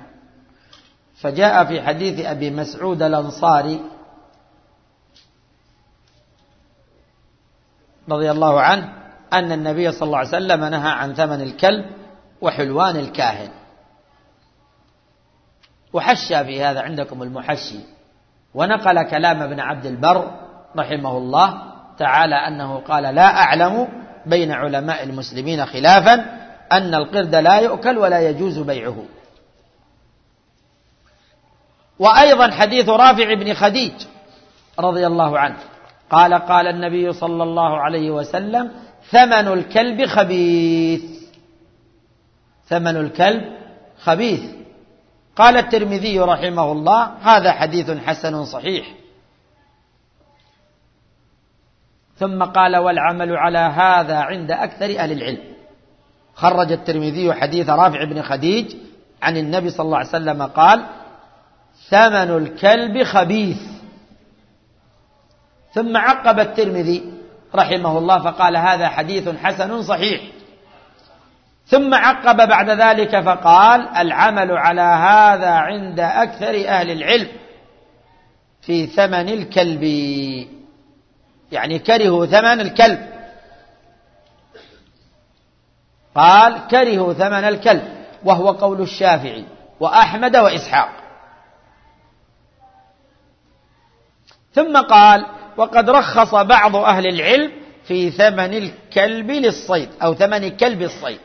فجاء في حديث أبي مسعود الأنصاري رضي الله عنه أن النبي صلى الله عليه وسلم نهى عن ثمن الكلب وحلوان الكاهن. وحشى في هذا عندكم المحشي. ونقل كلام ابن عبد البر رحمه الله تعالى أنه قال لا أعلم بين علماء المسلمين خلافا أن القرد لا يؤكل ولا يجوز بيعه. وأيضا حديث رافع بن خديج رضي الله عنه قال قال النبي صلى الله عليه وسلم ثمن الكلب خبيث. ثمن الكلب خبيث. قال الترمذي رحمه الله هذا حديث حسن صحيح. ثم قال والعمل على هذا عند أكثر أهل العلم. خرج الترمذي حديث رافع بن خديج عن النبي صلى الله عليه وسلم قال ثمن الكلب خبيث. ثم عقب الترمذي رحمه الله فقال هذا حديث حسن صحيح. ثم عقب بعد ذلك فقال العمل على هذا عند أكثر أهل العلم في ثمن الكلب. يعني كرهوا ثمن الكلب. قال كرهوا ثمن الكلب وهو قول الشافعي وأحمد وإسحاق. ثم قال وقد رخص بعض أهل العلم في ثمن الكلب للصيد أو ثمن كلب الصيد.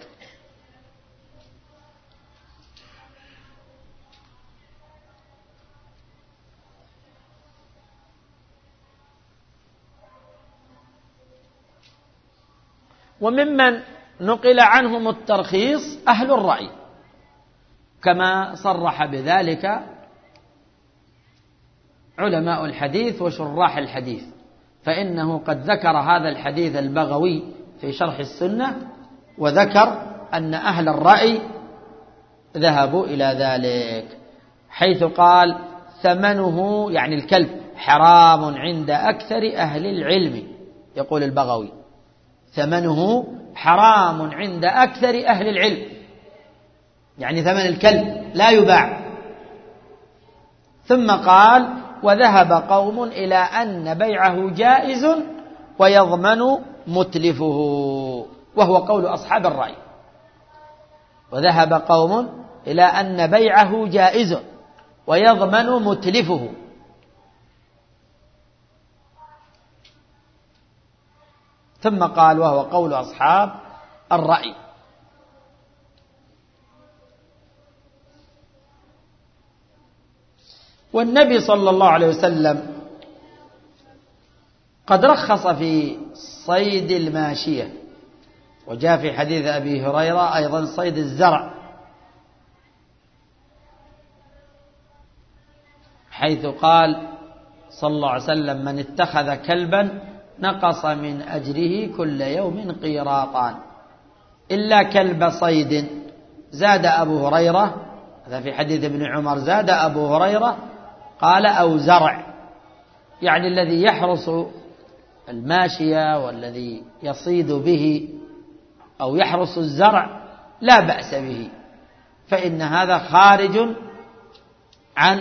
وممن نقل عنهم الترخيص أهل الرأي. كما صرح بذلك علماء الحديث وشراح الحديث. فإنه قد ذكر هذا الحديث البغوي في شرح السنة وذكر أن أهل الرأي ذهبوا إلى ذلك حيث قال ثمنه يعني الكلب حرام عند أكثر أهل العلم يقول البغوي. ثمنه حرام عند أكثر أهل العلم. يعني ثمن الكلب لا يباع. ثم قال وذهب قوم إلى أن بيعه جائز ويضمن متلفه. وهو قول أصحاب الرأي. وذهب قوم إلى أن بيعه جائز ويضمن متلفه. ثم قال وهو قول أصحاب الرأي. والنبي صلى الله عليه وسلم قد رخص في صيد الماشية وجاء في حديث أبي هريرة أيضا صيد الزرع حيث قال صلى الله عليه وسلم من اتخذ كلبا نقص من أجره كل يوم قيراطان إلا كلب صيد. زاد أبو هريرة هذا في حديث ابن عمر زاد أبو هريرة قال أو زرع. يعني الذي يحرس الماشية والذي يصيد به أو يحرس الزرع لا بأس به. فإن هذا خارج عن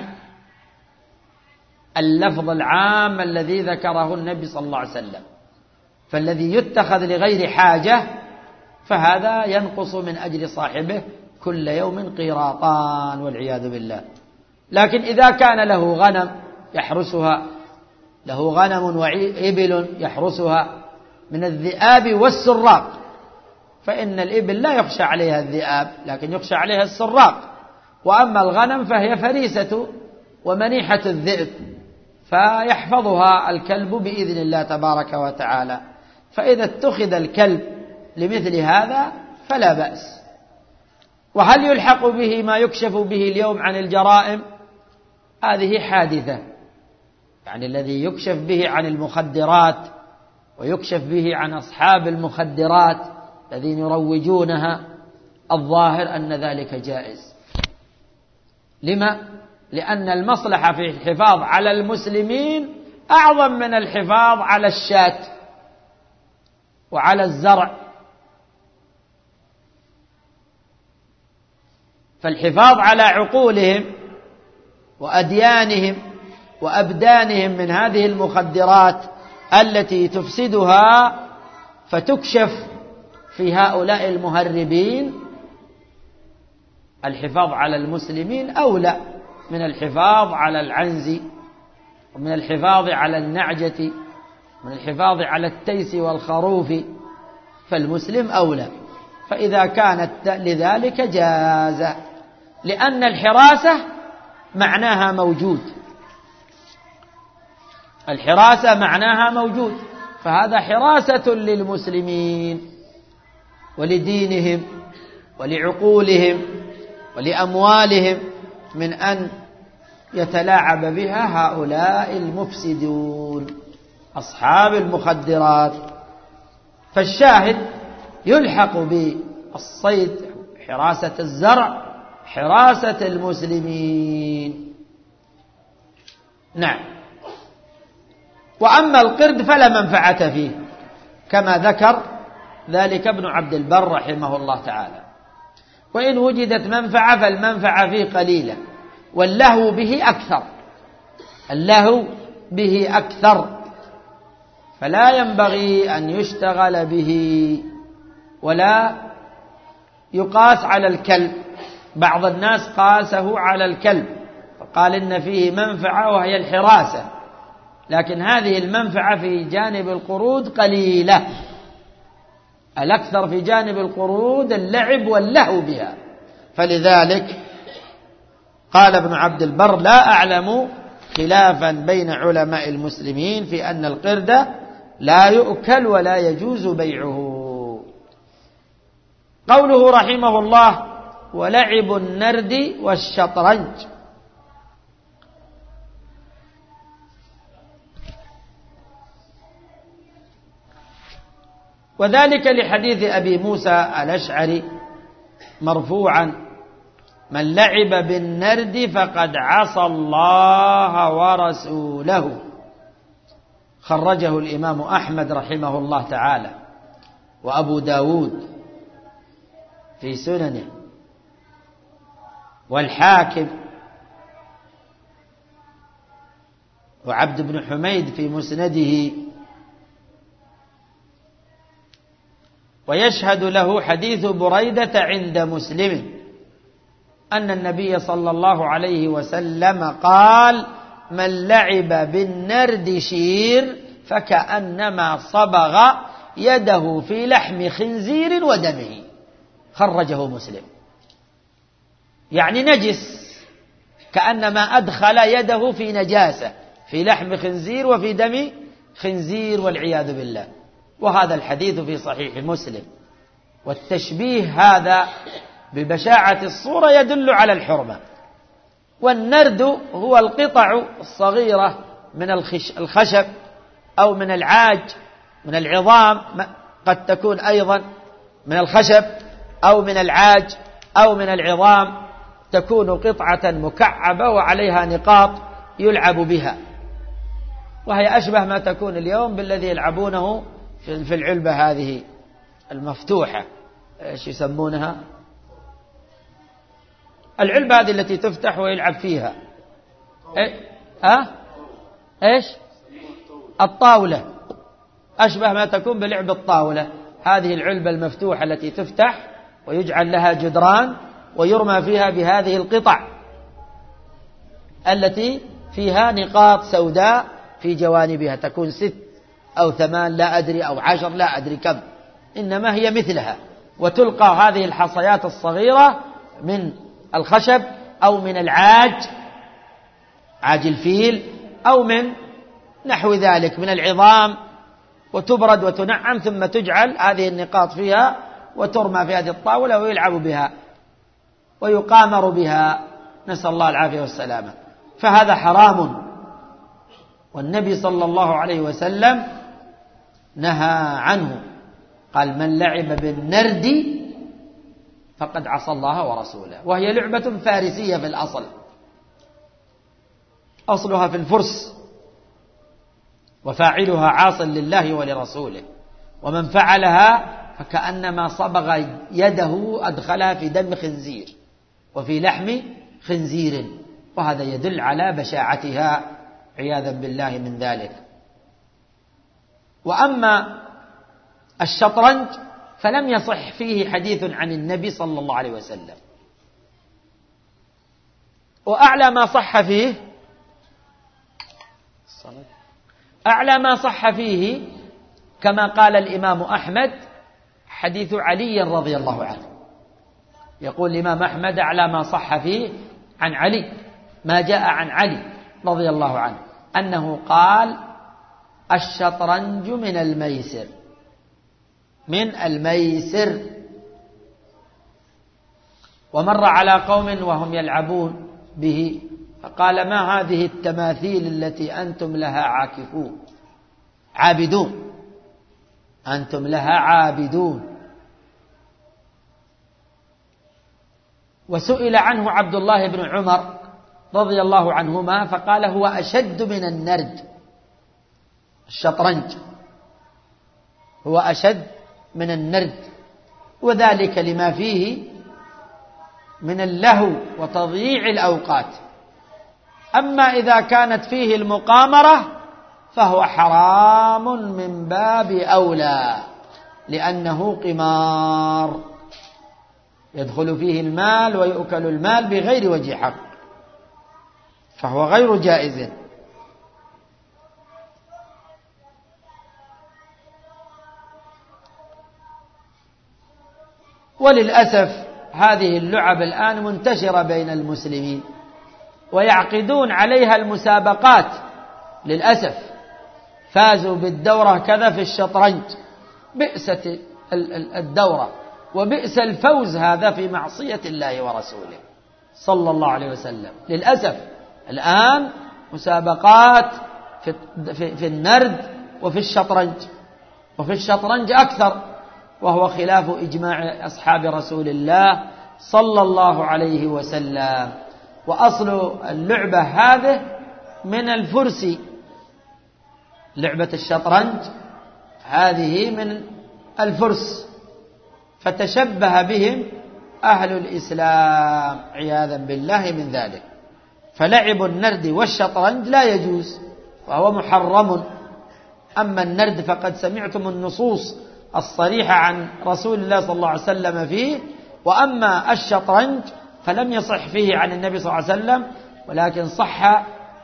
اللفظ العام الذي ذكره النبي صلى الله عليه وسلم. فالذي يتخذ لغير حاجة فهذا ينقص من أجل صاحبه كل يوم قيراطان والعياذ بالله. لكن إذا كان له غنم يحرسها له غنم وإبل يحرسها من الذئاب والسراق. فإن الإبل لا يخشى عليها الذئاب لكن يخشى عليها السراق. وأما الغنم فهي فريسة ومنيحة الذئب. فيحفظها الكلب بإذن الله تبارك وتعالى. فإذا اتخذ الكلب لمثل هذا فلا بأس. وهل يلحق به ما يكشف به اليوم عن الجرائم؟ هذه حادثة. يعني الذي يكشف به عن المخدرات ويكشف به عن أصحاب المخدرات الذين يروجونها الظاهر أن ذلك جائز. لما؟ لأن المصلحة في الحفاظ على المسلمين أعظم من الحفاظ على الشاة وعلى الزرع. فالحفاظ على عقولهم وأديانهم وأبدانهم من هذه المخدرات التي تفسدها فتكشف في هؤلاء المهربين الحفاظ على المسلمين أولى من الحفاظ على العنز ومن الحفاظ على النعجة من الحفاظ على التيس والخروف فالمسلم أولى. فإذا كانت لذلك جاز. لأن الحراسة معناها موجود. الحراسة معناها موجود. فهذا حراسة للمسلمين ولدينهم ولعقولهم ولأموالهم من أن يتلاعب بها هؤلاء المفسدون أصحاب المخدرات. فالشاهد يلحق بالصيد حراسة الزرع حراسة المسلمين. نعم. وأما القرد فلا منفعة فيه كما ذكر ذلك ابن عبد البر رحمه الله تعالى. وإن وجدت منفعة فالمنفعة فيه قليلة. واللهو به أكثر. اللهو به أكثر. فلا ينبغي أن يشتغل به ولا يقاس على الكلب. بعض الناس قاسه على الكلب فقال إن فيه منفعة وهي الحراسة. لكن هذه المنفعة في جانب القرود قليلة. الأكثر في جانب القرود اللعب واللهو بها. فلذلك قال ابن عبد البر لا أعلم خلافا بين علماء المسلمين في أن القرد لا يؤكل ولا يجوز بيعه. قوله رحمه الله ولعب النرد والشطرنج. وذلك لحديث أبي موسى الأشعري مرفوعا. من لعب بالنرد فقد عصى الله ورسوله. خرجه الإمام أحمد رحمه الله تعالى وأبو داود في سننه. والحاكم وعبد بن حميد في مسنده. ويشهد له حديث بريدة عند مسلم. أن النبي صلى الله عليه وسلم قال من لعب بالنرد شير فكأنما صبغ يده في لحم خنزير ودمه. خرجه مسلم. يعني نجس كأنما أدخل يده في نجاسة في لحم خنزير وفي دم خنزير والعياذ بالله. وهذا الحديث في صحيح مسلم. والتشبيه هذا ببشاعة الصورة يدل على الحرمة. والنرد هو القطع الصغيرة من الخشب أو من العاج من العظام قد تكون أيضا من الخشب أو من العاج أو من العظام. تكون قطعة مكعبة وعليها نقاط يلعب بها. وهي أشبه ما تكون اليوم بالذي يلعبونه في العلبة هذه المفتوحة. إيش يسمونها؟ العلبة هذه التي تفتح ويلعب فيها. إيه؟ ها؟ إيش؟ الطاولة. أشبه ما تكون بلعب الطاولة. هذه العلبة المفتوحة التي تفتح ويجعل لها جدران ويرمى فيها بهذه القطع التي فيها نقاط سوداء في جوانبها. تكون ست أو ثمان لا أدري أو عشر لا أدري كم. إنما هي مثلها. وتلقى هذه الحصيات الصغيرة من الخشب أو من العاج عاج الفيل أو من نحو ذلك من العظام وتبرد وتنعم ثم تجعل هذه النقاط فيها وترمى في هذه الطاولة ويلعب بها ويقامر بها. نسأل الله العافية والسلامة. فهذا حرام. والنبي صلى الله عليه وسلم نهى عنه. قال من لعب بالنرد فقد عصى الله ورسوله. وهي لعبة فارسية في الأصل. أصلها في الفرس. وفاعلها عاص لله ولرسوله. ومن فعلها فكأنما صبغ يده أدخلها في دم خنزير. وفي لحم خنزير. وهذا يدل على بشاعتها عياذا بالله من ذلك. وأما الشطرنج فلم يصح فيه حديث عن النبي صلى الله عليه وسلم. وأعلى ما صح فيه أعلى ما صح فيه كما قال الإمام أحمد حديث علي رضي الله عنه. يقول الإمام أحمد أعلى ما صح فيه عن علي ما جاء عن علي رضي الله عنه أنه قال الشطرنج من الميسر. من الميسر. ومر على قوم وهم يلعبون به. فقال ما هذه التماثيل التي أنتم لها عاكفون؟ عابدون. أنتم لها عابدون. وسئل عنه عبد الله بن عمر رضي الله عنهما فقال هو أشد من النرد الشطرنج. هو أشد من النرد وذلك لما فيه من اللهو وتضييع الأوقات. أما إذا كانت فيه المقامرة فهو حرام من باب أولى لأنه قمار. يدخل فيه المال ويؤكل المال بغير وجه حق فهو غير جائز. وللأسف هذه اللعب الآن منتشرة بين المسلمين ويعقدون عليها المسابقات للأسف. فازوا بالدورة كذا في الشطرنج بئست الدورة وبئس الفوز هذا في معصية الله ورسوله صلى الله عليه وسلم. للأسف الآن مسابقات في, في, في النرد وفي الشطرنج وفي الشطرنج أكثر. وهو خلاف إجماع أصحاب رسول الله صلى الله عليه وسلم. وأصل اللعبة هذه من الفرس. لعبة الشطرنج هذه من الفرس. فتشبه بهم أهل الإسلام عياذا بالله من ذلك. فلعب النرد والشطرنج لا يجوز وهو محرم. أما النرد فقد سمعتم النصوص الصريحة عن رسول الله صلى الله عليه وسلم فيه وأما الشطرنج فلم يصح فيه عن النبي صلى الله عليه وسلم ولكن صح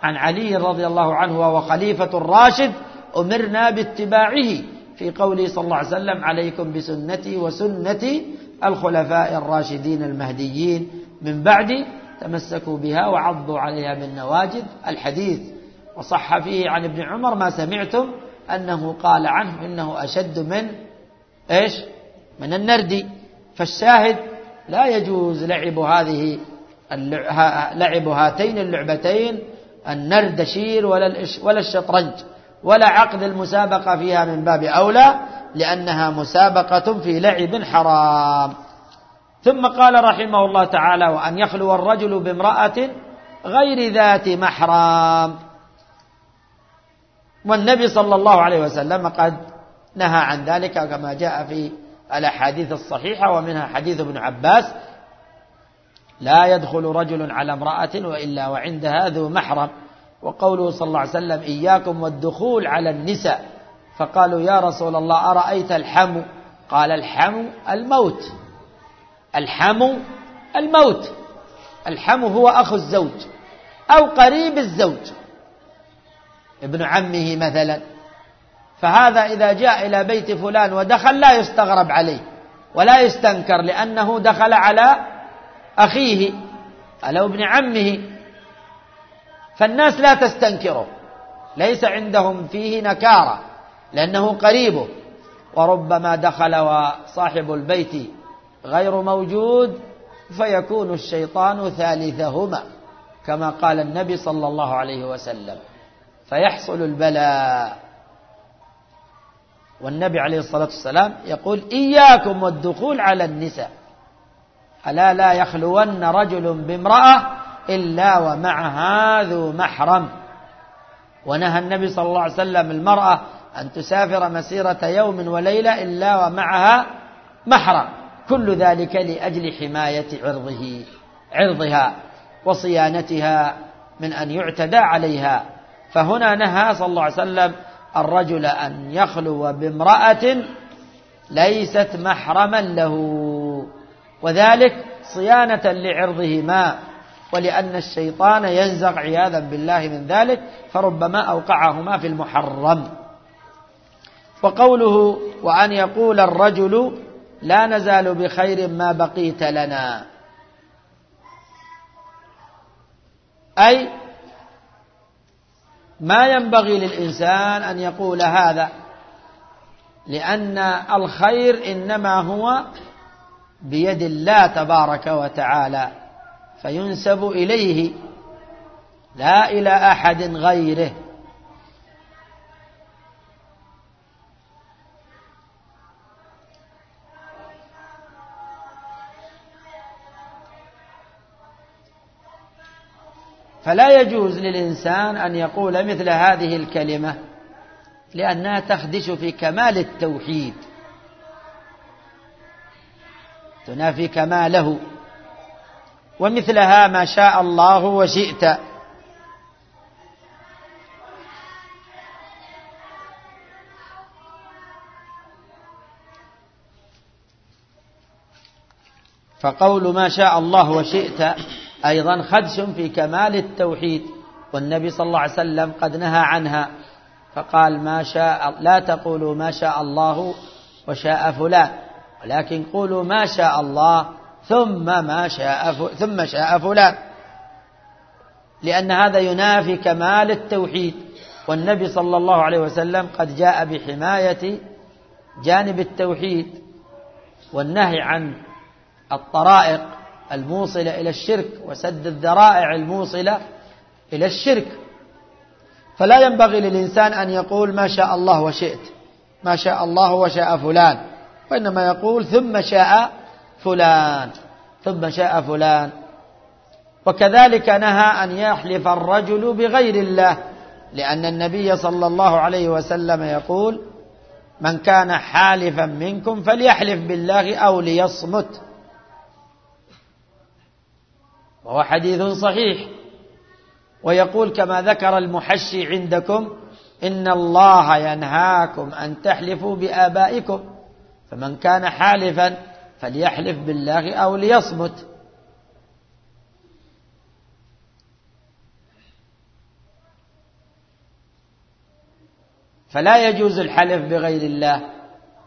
عن علي رضي الله عنه وهو خليفة الراشد أمرنا باتباعه في قوله صلى الله عليه وسلم عليكم بسنتي وسنة الخلفاء الراشدين المهديين من بعد تمسكوا بها وعضوا عليها بالنواجذ الحديث وصح فيه عن ابن عمر ما سمعتم أنه قال عنه إنه أشد من إيش؟ من النردي فالشاهد لا يجوز لعب هذه لعب هاتين اللعبتين النردشير ولا ولا الشطرنج ولا عقد المسابقة فيها من باب أولى لأنها مسابقة في لعب حرام. ثم قال رحمه الله تعالى وأن يخلو الرجل بامرأة غير ذات محرم والنبي صلى الله عليه وسلم قد نهى عن ذلك كما جاء في الأحاديث الصحيحة ومنها حديث ابن عباس لا يدخل رجل على امرأة وإلا وعندها ذو محرم. وقوله صلى الله عليه وسلم إياكم والدخول على النساء. فقالوا يا رسول الله أرأيت الحم؟ قال الحم الموت. الحم الموت. الحم هو أخو الزوج أو قريب الزوج. ابن عمه مثلا. فهذا إذا جاء إلى بيت فلان ودخل لا يستغرب عليه ولا يستنكر لأنه دخل على أخيه على ابن عمه. فالناس لا تستنكره ليس عندهم فيه نكارة لأنه قريبه. وربما دخل وصاحب البيت غير موجود فيكون الشيطان ثالثهما كما قال النبي صلى الله عليه وسلم. فيحصل البلاء. والنبي عليه الصلاة والسلام يقول إياكم والدخول على النساء. ألا لا يخلون رجل بامرأة إلا ومعها ذو محرم. ونهى النبي صلى الله عليه وسلم المرأة أن تسافر مسيرة يوم وليلة إلا ومعها محرم. كل ذلك لأجل حماية عرضه عرضها وصيانتها من أن يعتدى عليها. فهنا نهى صلى الله عليه وسلم الرجل أن يخلو بامرأة ليست محرما له وذلك صيانة لعرضهما ولأن الشيطان ينزغ عياذا بالله من ذلك فربما أوقعهما في المحرم. وقوله وأن يقول الرجل لا نزال بخير ما بقيت لنا أي ما ينبغي للإنسان أن يقول هذا لأن الخير إنما هو بيد الله تبارك وتعالى فينسب إليه لا إلى أحد غيره. فلا يجوز للإنسان أن يقول مثل هذه الكلمة لأنها تخدش في كمال التوحيد. تنافي كماله. ومثلها ما شاء الله وشئت. فقول ما شاء الله وشئت أيضا خدش في كمال التوحيد والنبي صلى الله عليه وسلم قد نهى عنها فقال ما شاء لا تقولوا ما شاء الله وشاء فلان ولكن قولوا ما شاء الله ثم ما شاء ثم شاء فلان. لأن هذا ينافي كمال التوحيد والنبي صلى الله عليه وسلم قد جاء بحماية جانب التوحيد والنهي عن الطرائق الموصلة إلى الشرك وسد الذرائع الموصلة إلى الشرك. فلا ينبغي للإنسان أن يقول ما شاء الله وشئت ما شاء الله وشاء فلان وإنما يقول ثم شاء فلان ثم شاء فلان. وكذلك نهى أن يحلف الرجل بغير الله لأن النبي صلى الله عليه وسلم يقول من كان حالفا منكم فليحلف بالله أو ليصمت وهو حديث صحيح. ويقول كما ذكر المحشي عندكم إن الله ينهاكم أن تحلفوا بآبائكم فمن كان حالفا فليحلف بالله أو ليصمت. فلا يجوز الحلف بغير الله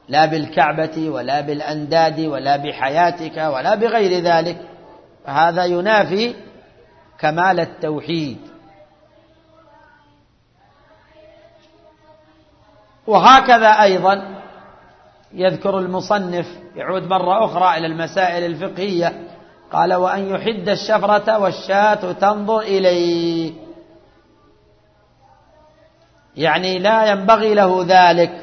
لا بالكعبة ولا بالأنداد ولا بحياتك ولا بغير ذلك. هذا ينافي كمال التوحيد. وهكذا أيضا يذكر المصنف يعود مرة أخرى إلى المسائل الفقهية قال وأن يحد الشفرة والشاة تنظر إليه. يعني لا ينبغي له ذلك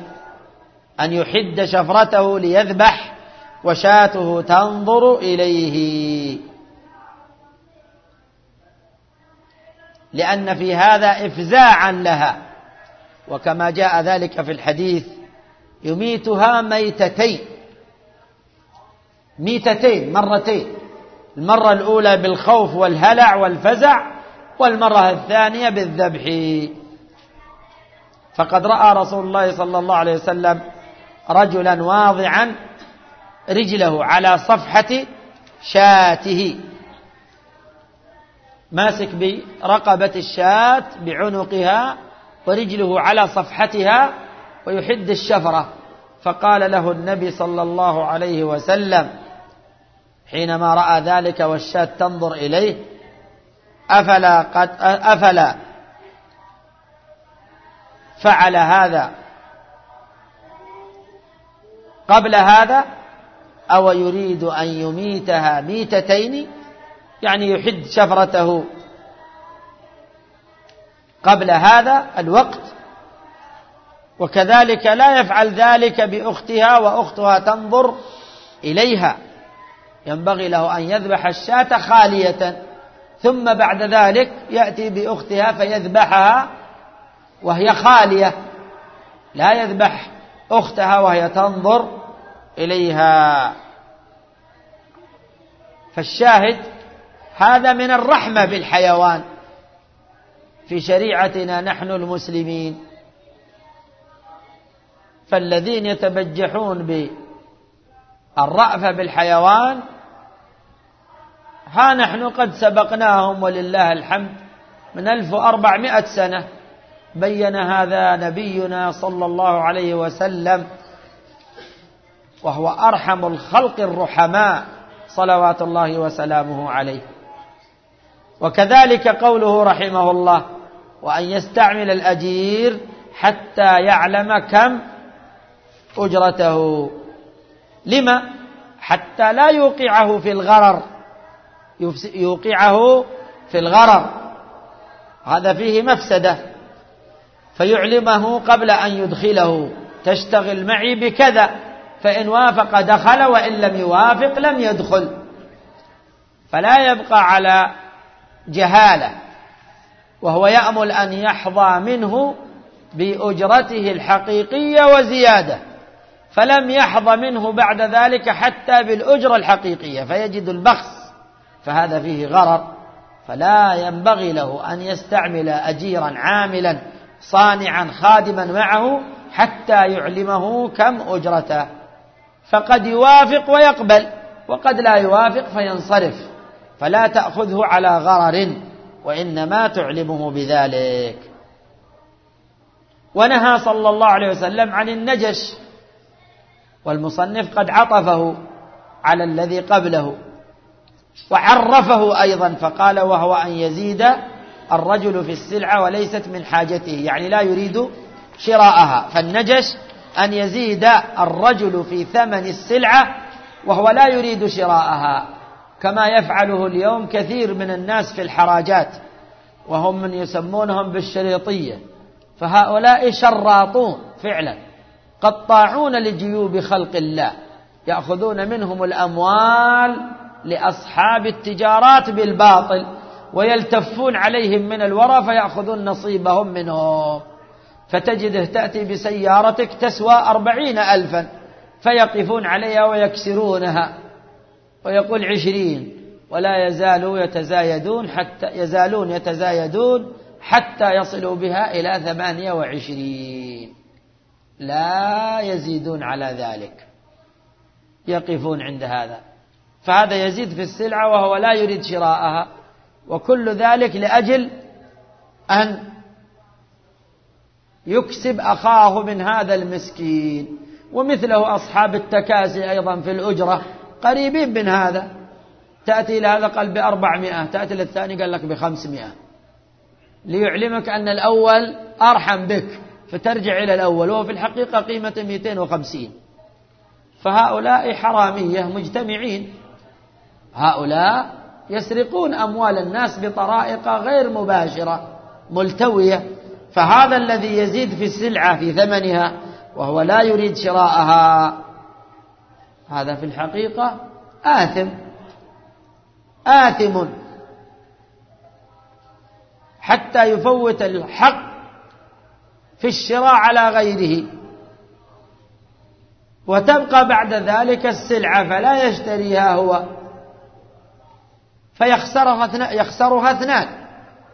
أن يحد شفرته ليذبح وشاته تنظر إليه. لأن في هذا إفزاعا لها. وكما جاء ذلك في الحديث يميتها ميتتين. ميتتين مرتين. المرة الأولى بالخوف والهلع والفزع والمرة الثانية بالذبح. فقد رأى رسول الله صلى الله عليه وسلم رجلا واضعا رجله على صفحة شاته. ماسك برقبة الشاة بعنقها ورجله على صفحتها ويحد الشفرة. فقال له النبي صلى الله عليه وسلم حينما رأى ذلك والشاة تنظر إليه أفلا قد أفلا فعل هذا قبل هذا أو يريد أن يميتها ميتتين يعني يحد شفرته قبل هذا الوقت. وكذلك لا يفعل ذلك بأختها وأختها تنظر إليها. ينبغي له أن يذبح الشاة خالية. ثم بعد ذلك يأتي بأختها فيذبحها وهي خالية. لا يذبح أختها وهي تنظر إليها. فالشاهد هذا من الرحمة بالحيوان. في شريعتنا نحن المسلمين. فالذين يتبجحون بالرأفة بالحيوان ها نحن قد سبقناهم ولله الحمد. من 1400 سنة بين هذا نبينا صلى الله عليه وسلم وهو أرحم الخلق الرحماء صلوات الله وسلامه عليه. وكذلك قوله رحمه الله وأن يستعمل الأجير حتى يعلم كم أجرته. لما؟ حتى لا يوقعه في الغرر. يوقعه في الغرر. هذا فيه مفسدة. فيعلمه قبل أن يدخله. تشتغل معي بكذا. فإن وافق دخل وإن لم يوافق لم يدخل. فلا يبقى على جهالة وهو يأمل أن يحظى منه بأجرته الحقيقية وزيادة فلم يحظى منه بعد ذلك حتى بالأجرة الحقيقية فيجد البخس فهذا فيه غرر فلا ينبغي له أن يستعمل أجيرا عاملا صانعا خادما معه حتى يعلمه كم أجرته فقد يوافق ويقبل وقد لا يوافق فينصرف. فلا تأخذه على غرر وإنما تعلمه بذلك. ونهى صلى الله عليه وسلم عن النجش والمصنف قد عطفه على الذي قبله وعرفه أيضا فقال وهو أن يزيد الرجل في السلعة وليست من حاجته يعني لا يريد شراءها. فالنجش أن يزيد الرجل في ثمن السلعة وهو لا يريد شراءها. كما يفعله اليوم كثير من الناس في الحراجات وهم من يسمونهم بالشريطية. فهؤلاء شراطون فعلا قطاعون لجيوب خلق الله يأخذون منهم الأموال لأصحاب التجارات بالباطل ويلتفون عليهم من الورى فيأخذون نصيبهم منهم. فتجده تأتي بسيارتك تسوى أربعين ألفا فيقفون عليها ويكسرونها. ويقول عشرين ولا يزالوا يتزايدون حتى يزالون يتزايدون حتى يصلوا بها إلى ثمانية وعشرين. لا يزيدون على ذلك. يقفون عند هذا. فهذا يزيد في السلعة وهو لا يريد شراءها. وكل ذلك لأجل أن يكسب أخاه من هذا المسكين. ومثله أصحاب التكاسي أيضا في الأجرة. قريبين من هذا. تأتي إلى هذا قال بأربعمائة تأتي للثاني قال لك بخمسمائة. ليعلمك أن الأول أرحم بك فترجع إلى الأول وهو في الحقيقة قيمة 250 فهؤلاء حرامية مجتمعين. هؤلاء يسرقون أموال الناس بطرائق غير مباشرة ملتوية. فهذا الذي يزيد في السلعة في ثمنها وهو لا يريد شراءها. هذا في الحقيقة آثم آثم. حتى يفوت الحق في الشراء على غيره. وتبقى بعد ذلك السلعة فلا يشتريها هو. فيخسرها يخسرها اثنان.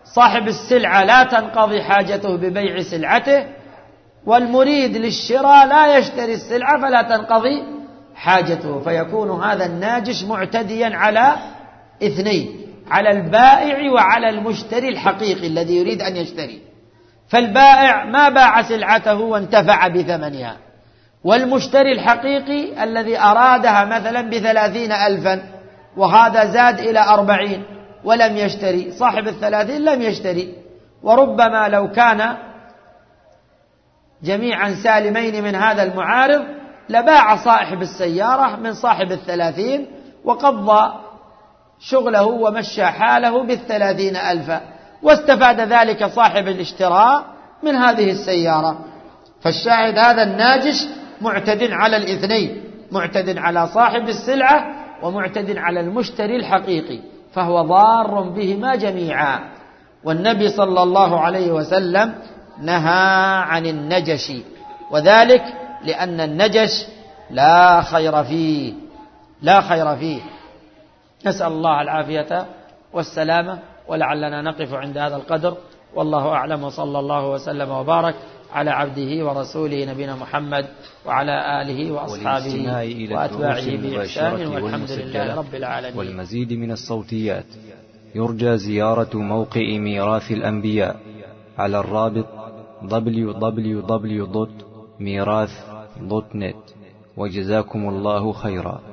صاحب السلعة لا تنقضي حاجته ببيع سلعته والمريد للشراء لا يشتري السلعة فلا تنقضي حاجته فيكون هذا الناجش معتديا على اثنين على البائع وعلى المشتري الحقيقي الذي يريد أن يشتري. فالبائع ما باع سلعته وانتفع بثمنها. والمشتري الحقيقي الذي أرادها مثلا بثلاثين ألفا وهذا زاد إلى أربعين ولم يشتري. صاحب الثلاثين لم يشتري. وربما لو كان جميعا سالمين من هذا المعارض لباع صاحب السيارة من صاحب الثلاثين وقضى شغله ومشى حاله بالثلاثين ألفا واستفاد ذلك صاحب الاشتراء من هذه السيارة. فالشاهد هذا الناجش معتد على الاثنين معتد على صاحب السلعة ومعتد على المشتري الحقيقي فهو ضار بهما جميعا. والنبي صلى الله عليه وسلم نهى عن النجش وذلك لأن النجش لا خير فيه لا خير فيه. نسأل الله العافية والسلامة ولعلنا نقف عند هذا القدر. والله أعلم وصلى الله وسلم وبارك على عبده ورسوله نبينا محمد وعلى آله وأصحابه وأتباعه بإحسان والحمد لله رب العالمين. والمزيد من الصوتيات. يرجى زيارة موقع ميراث الأنبياء على الرابط www.mirath.net وجزاكم الله خيرا.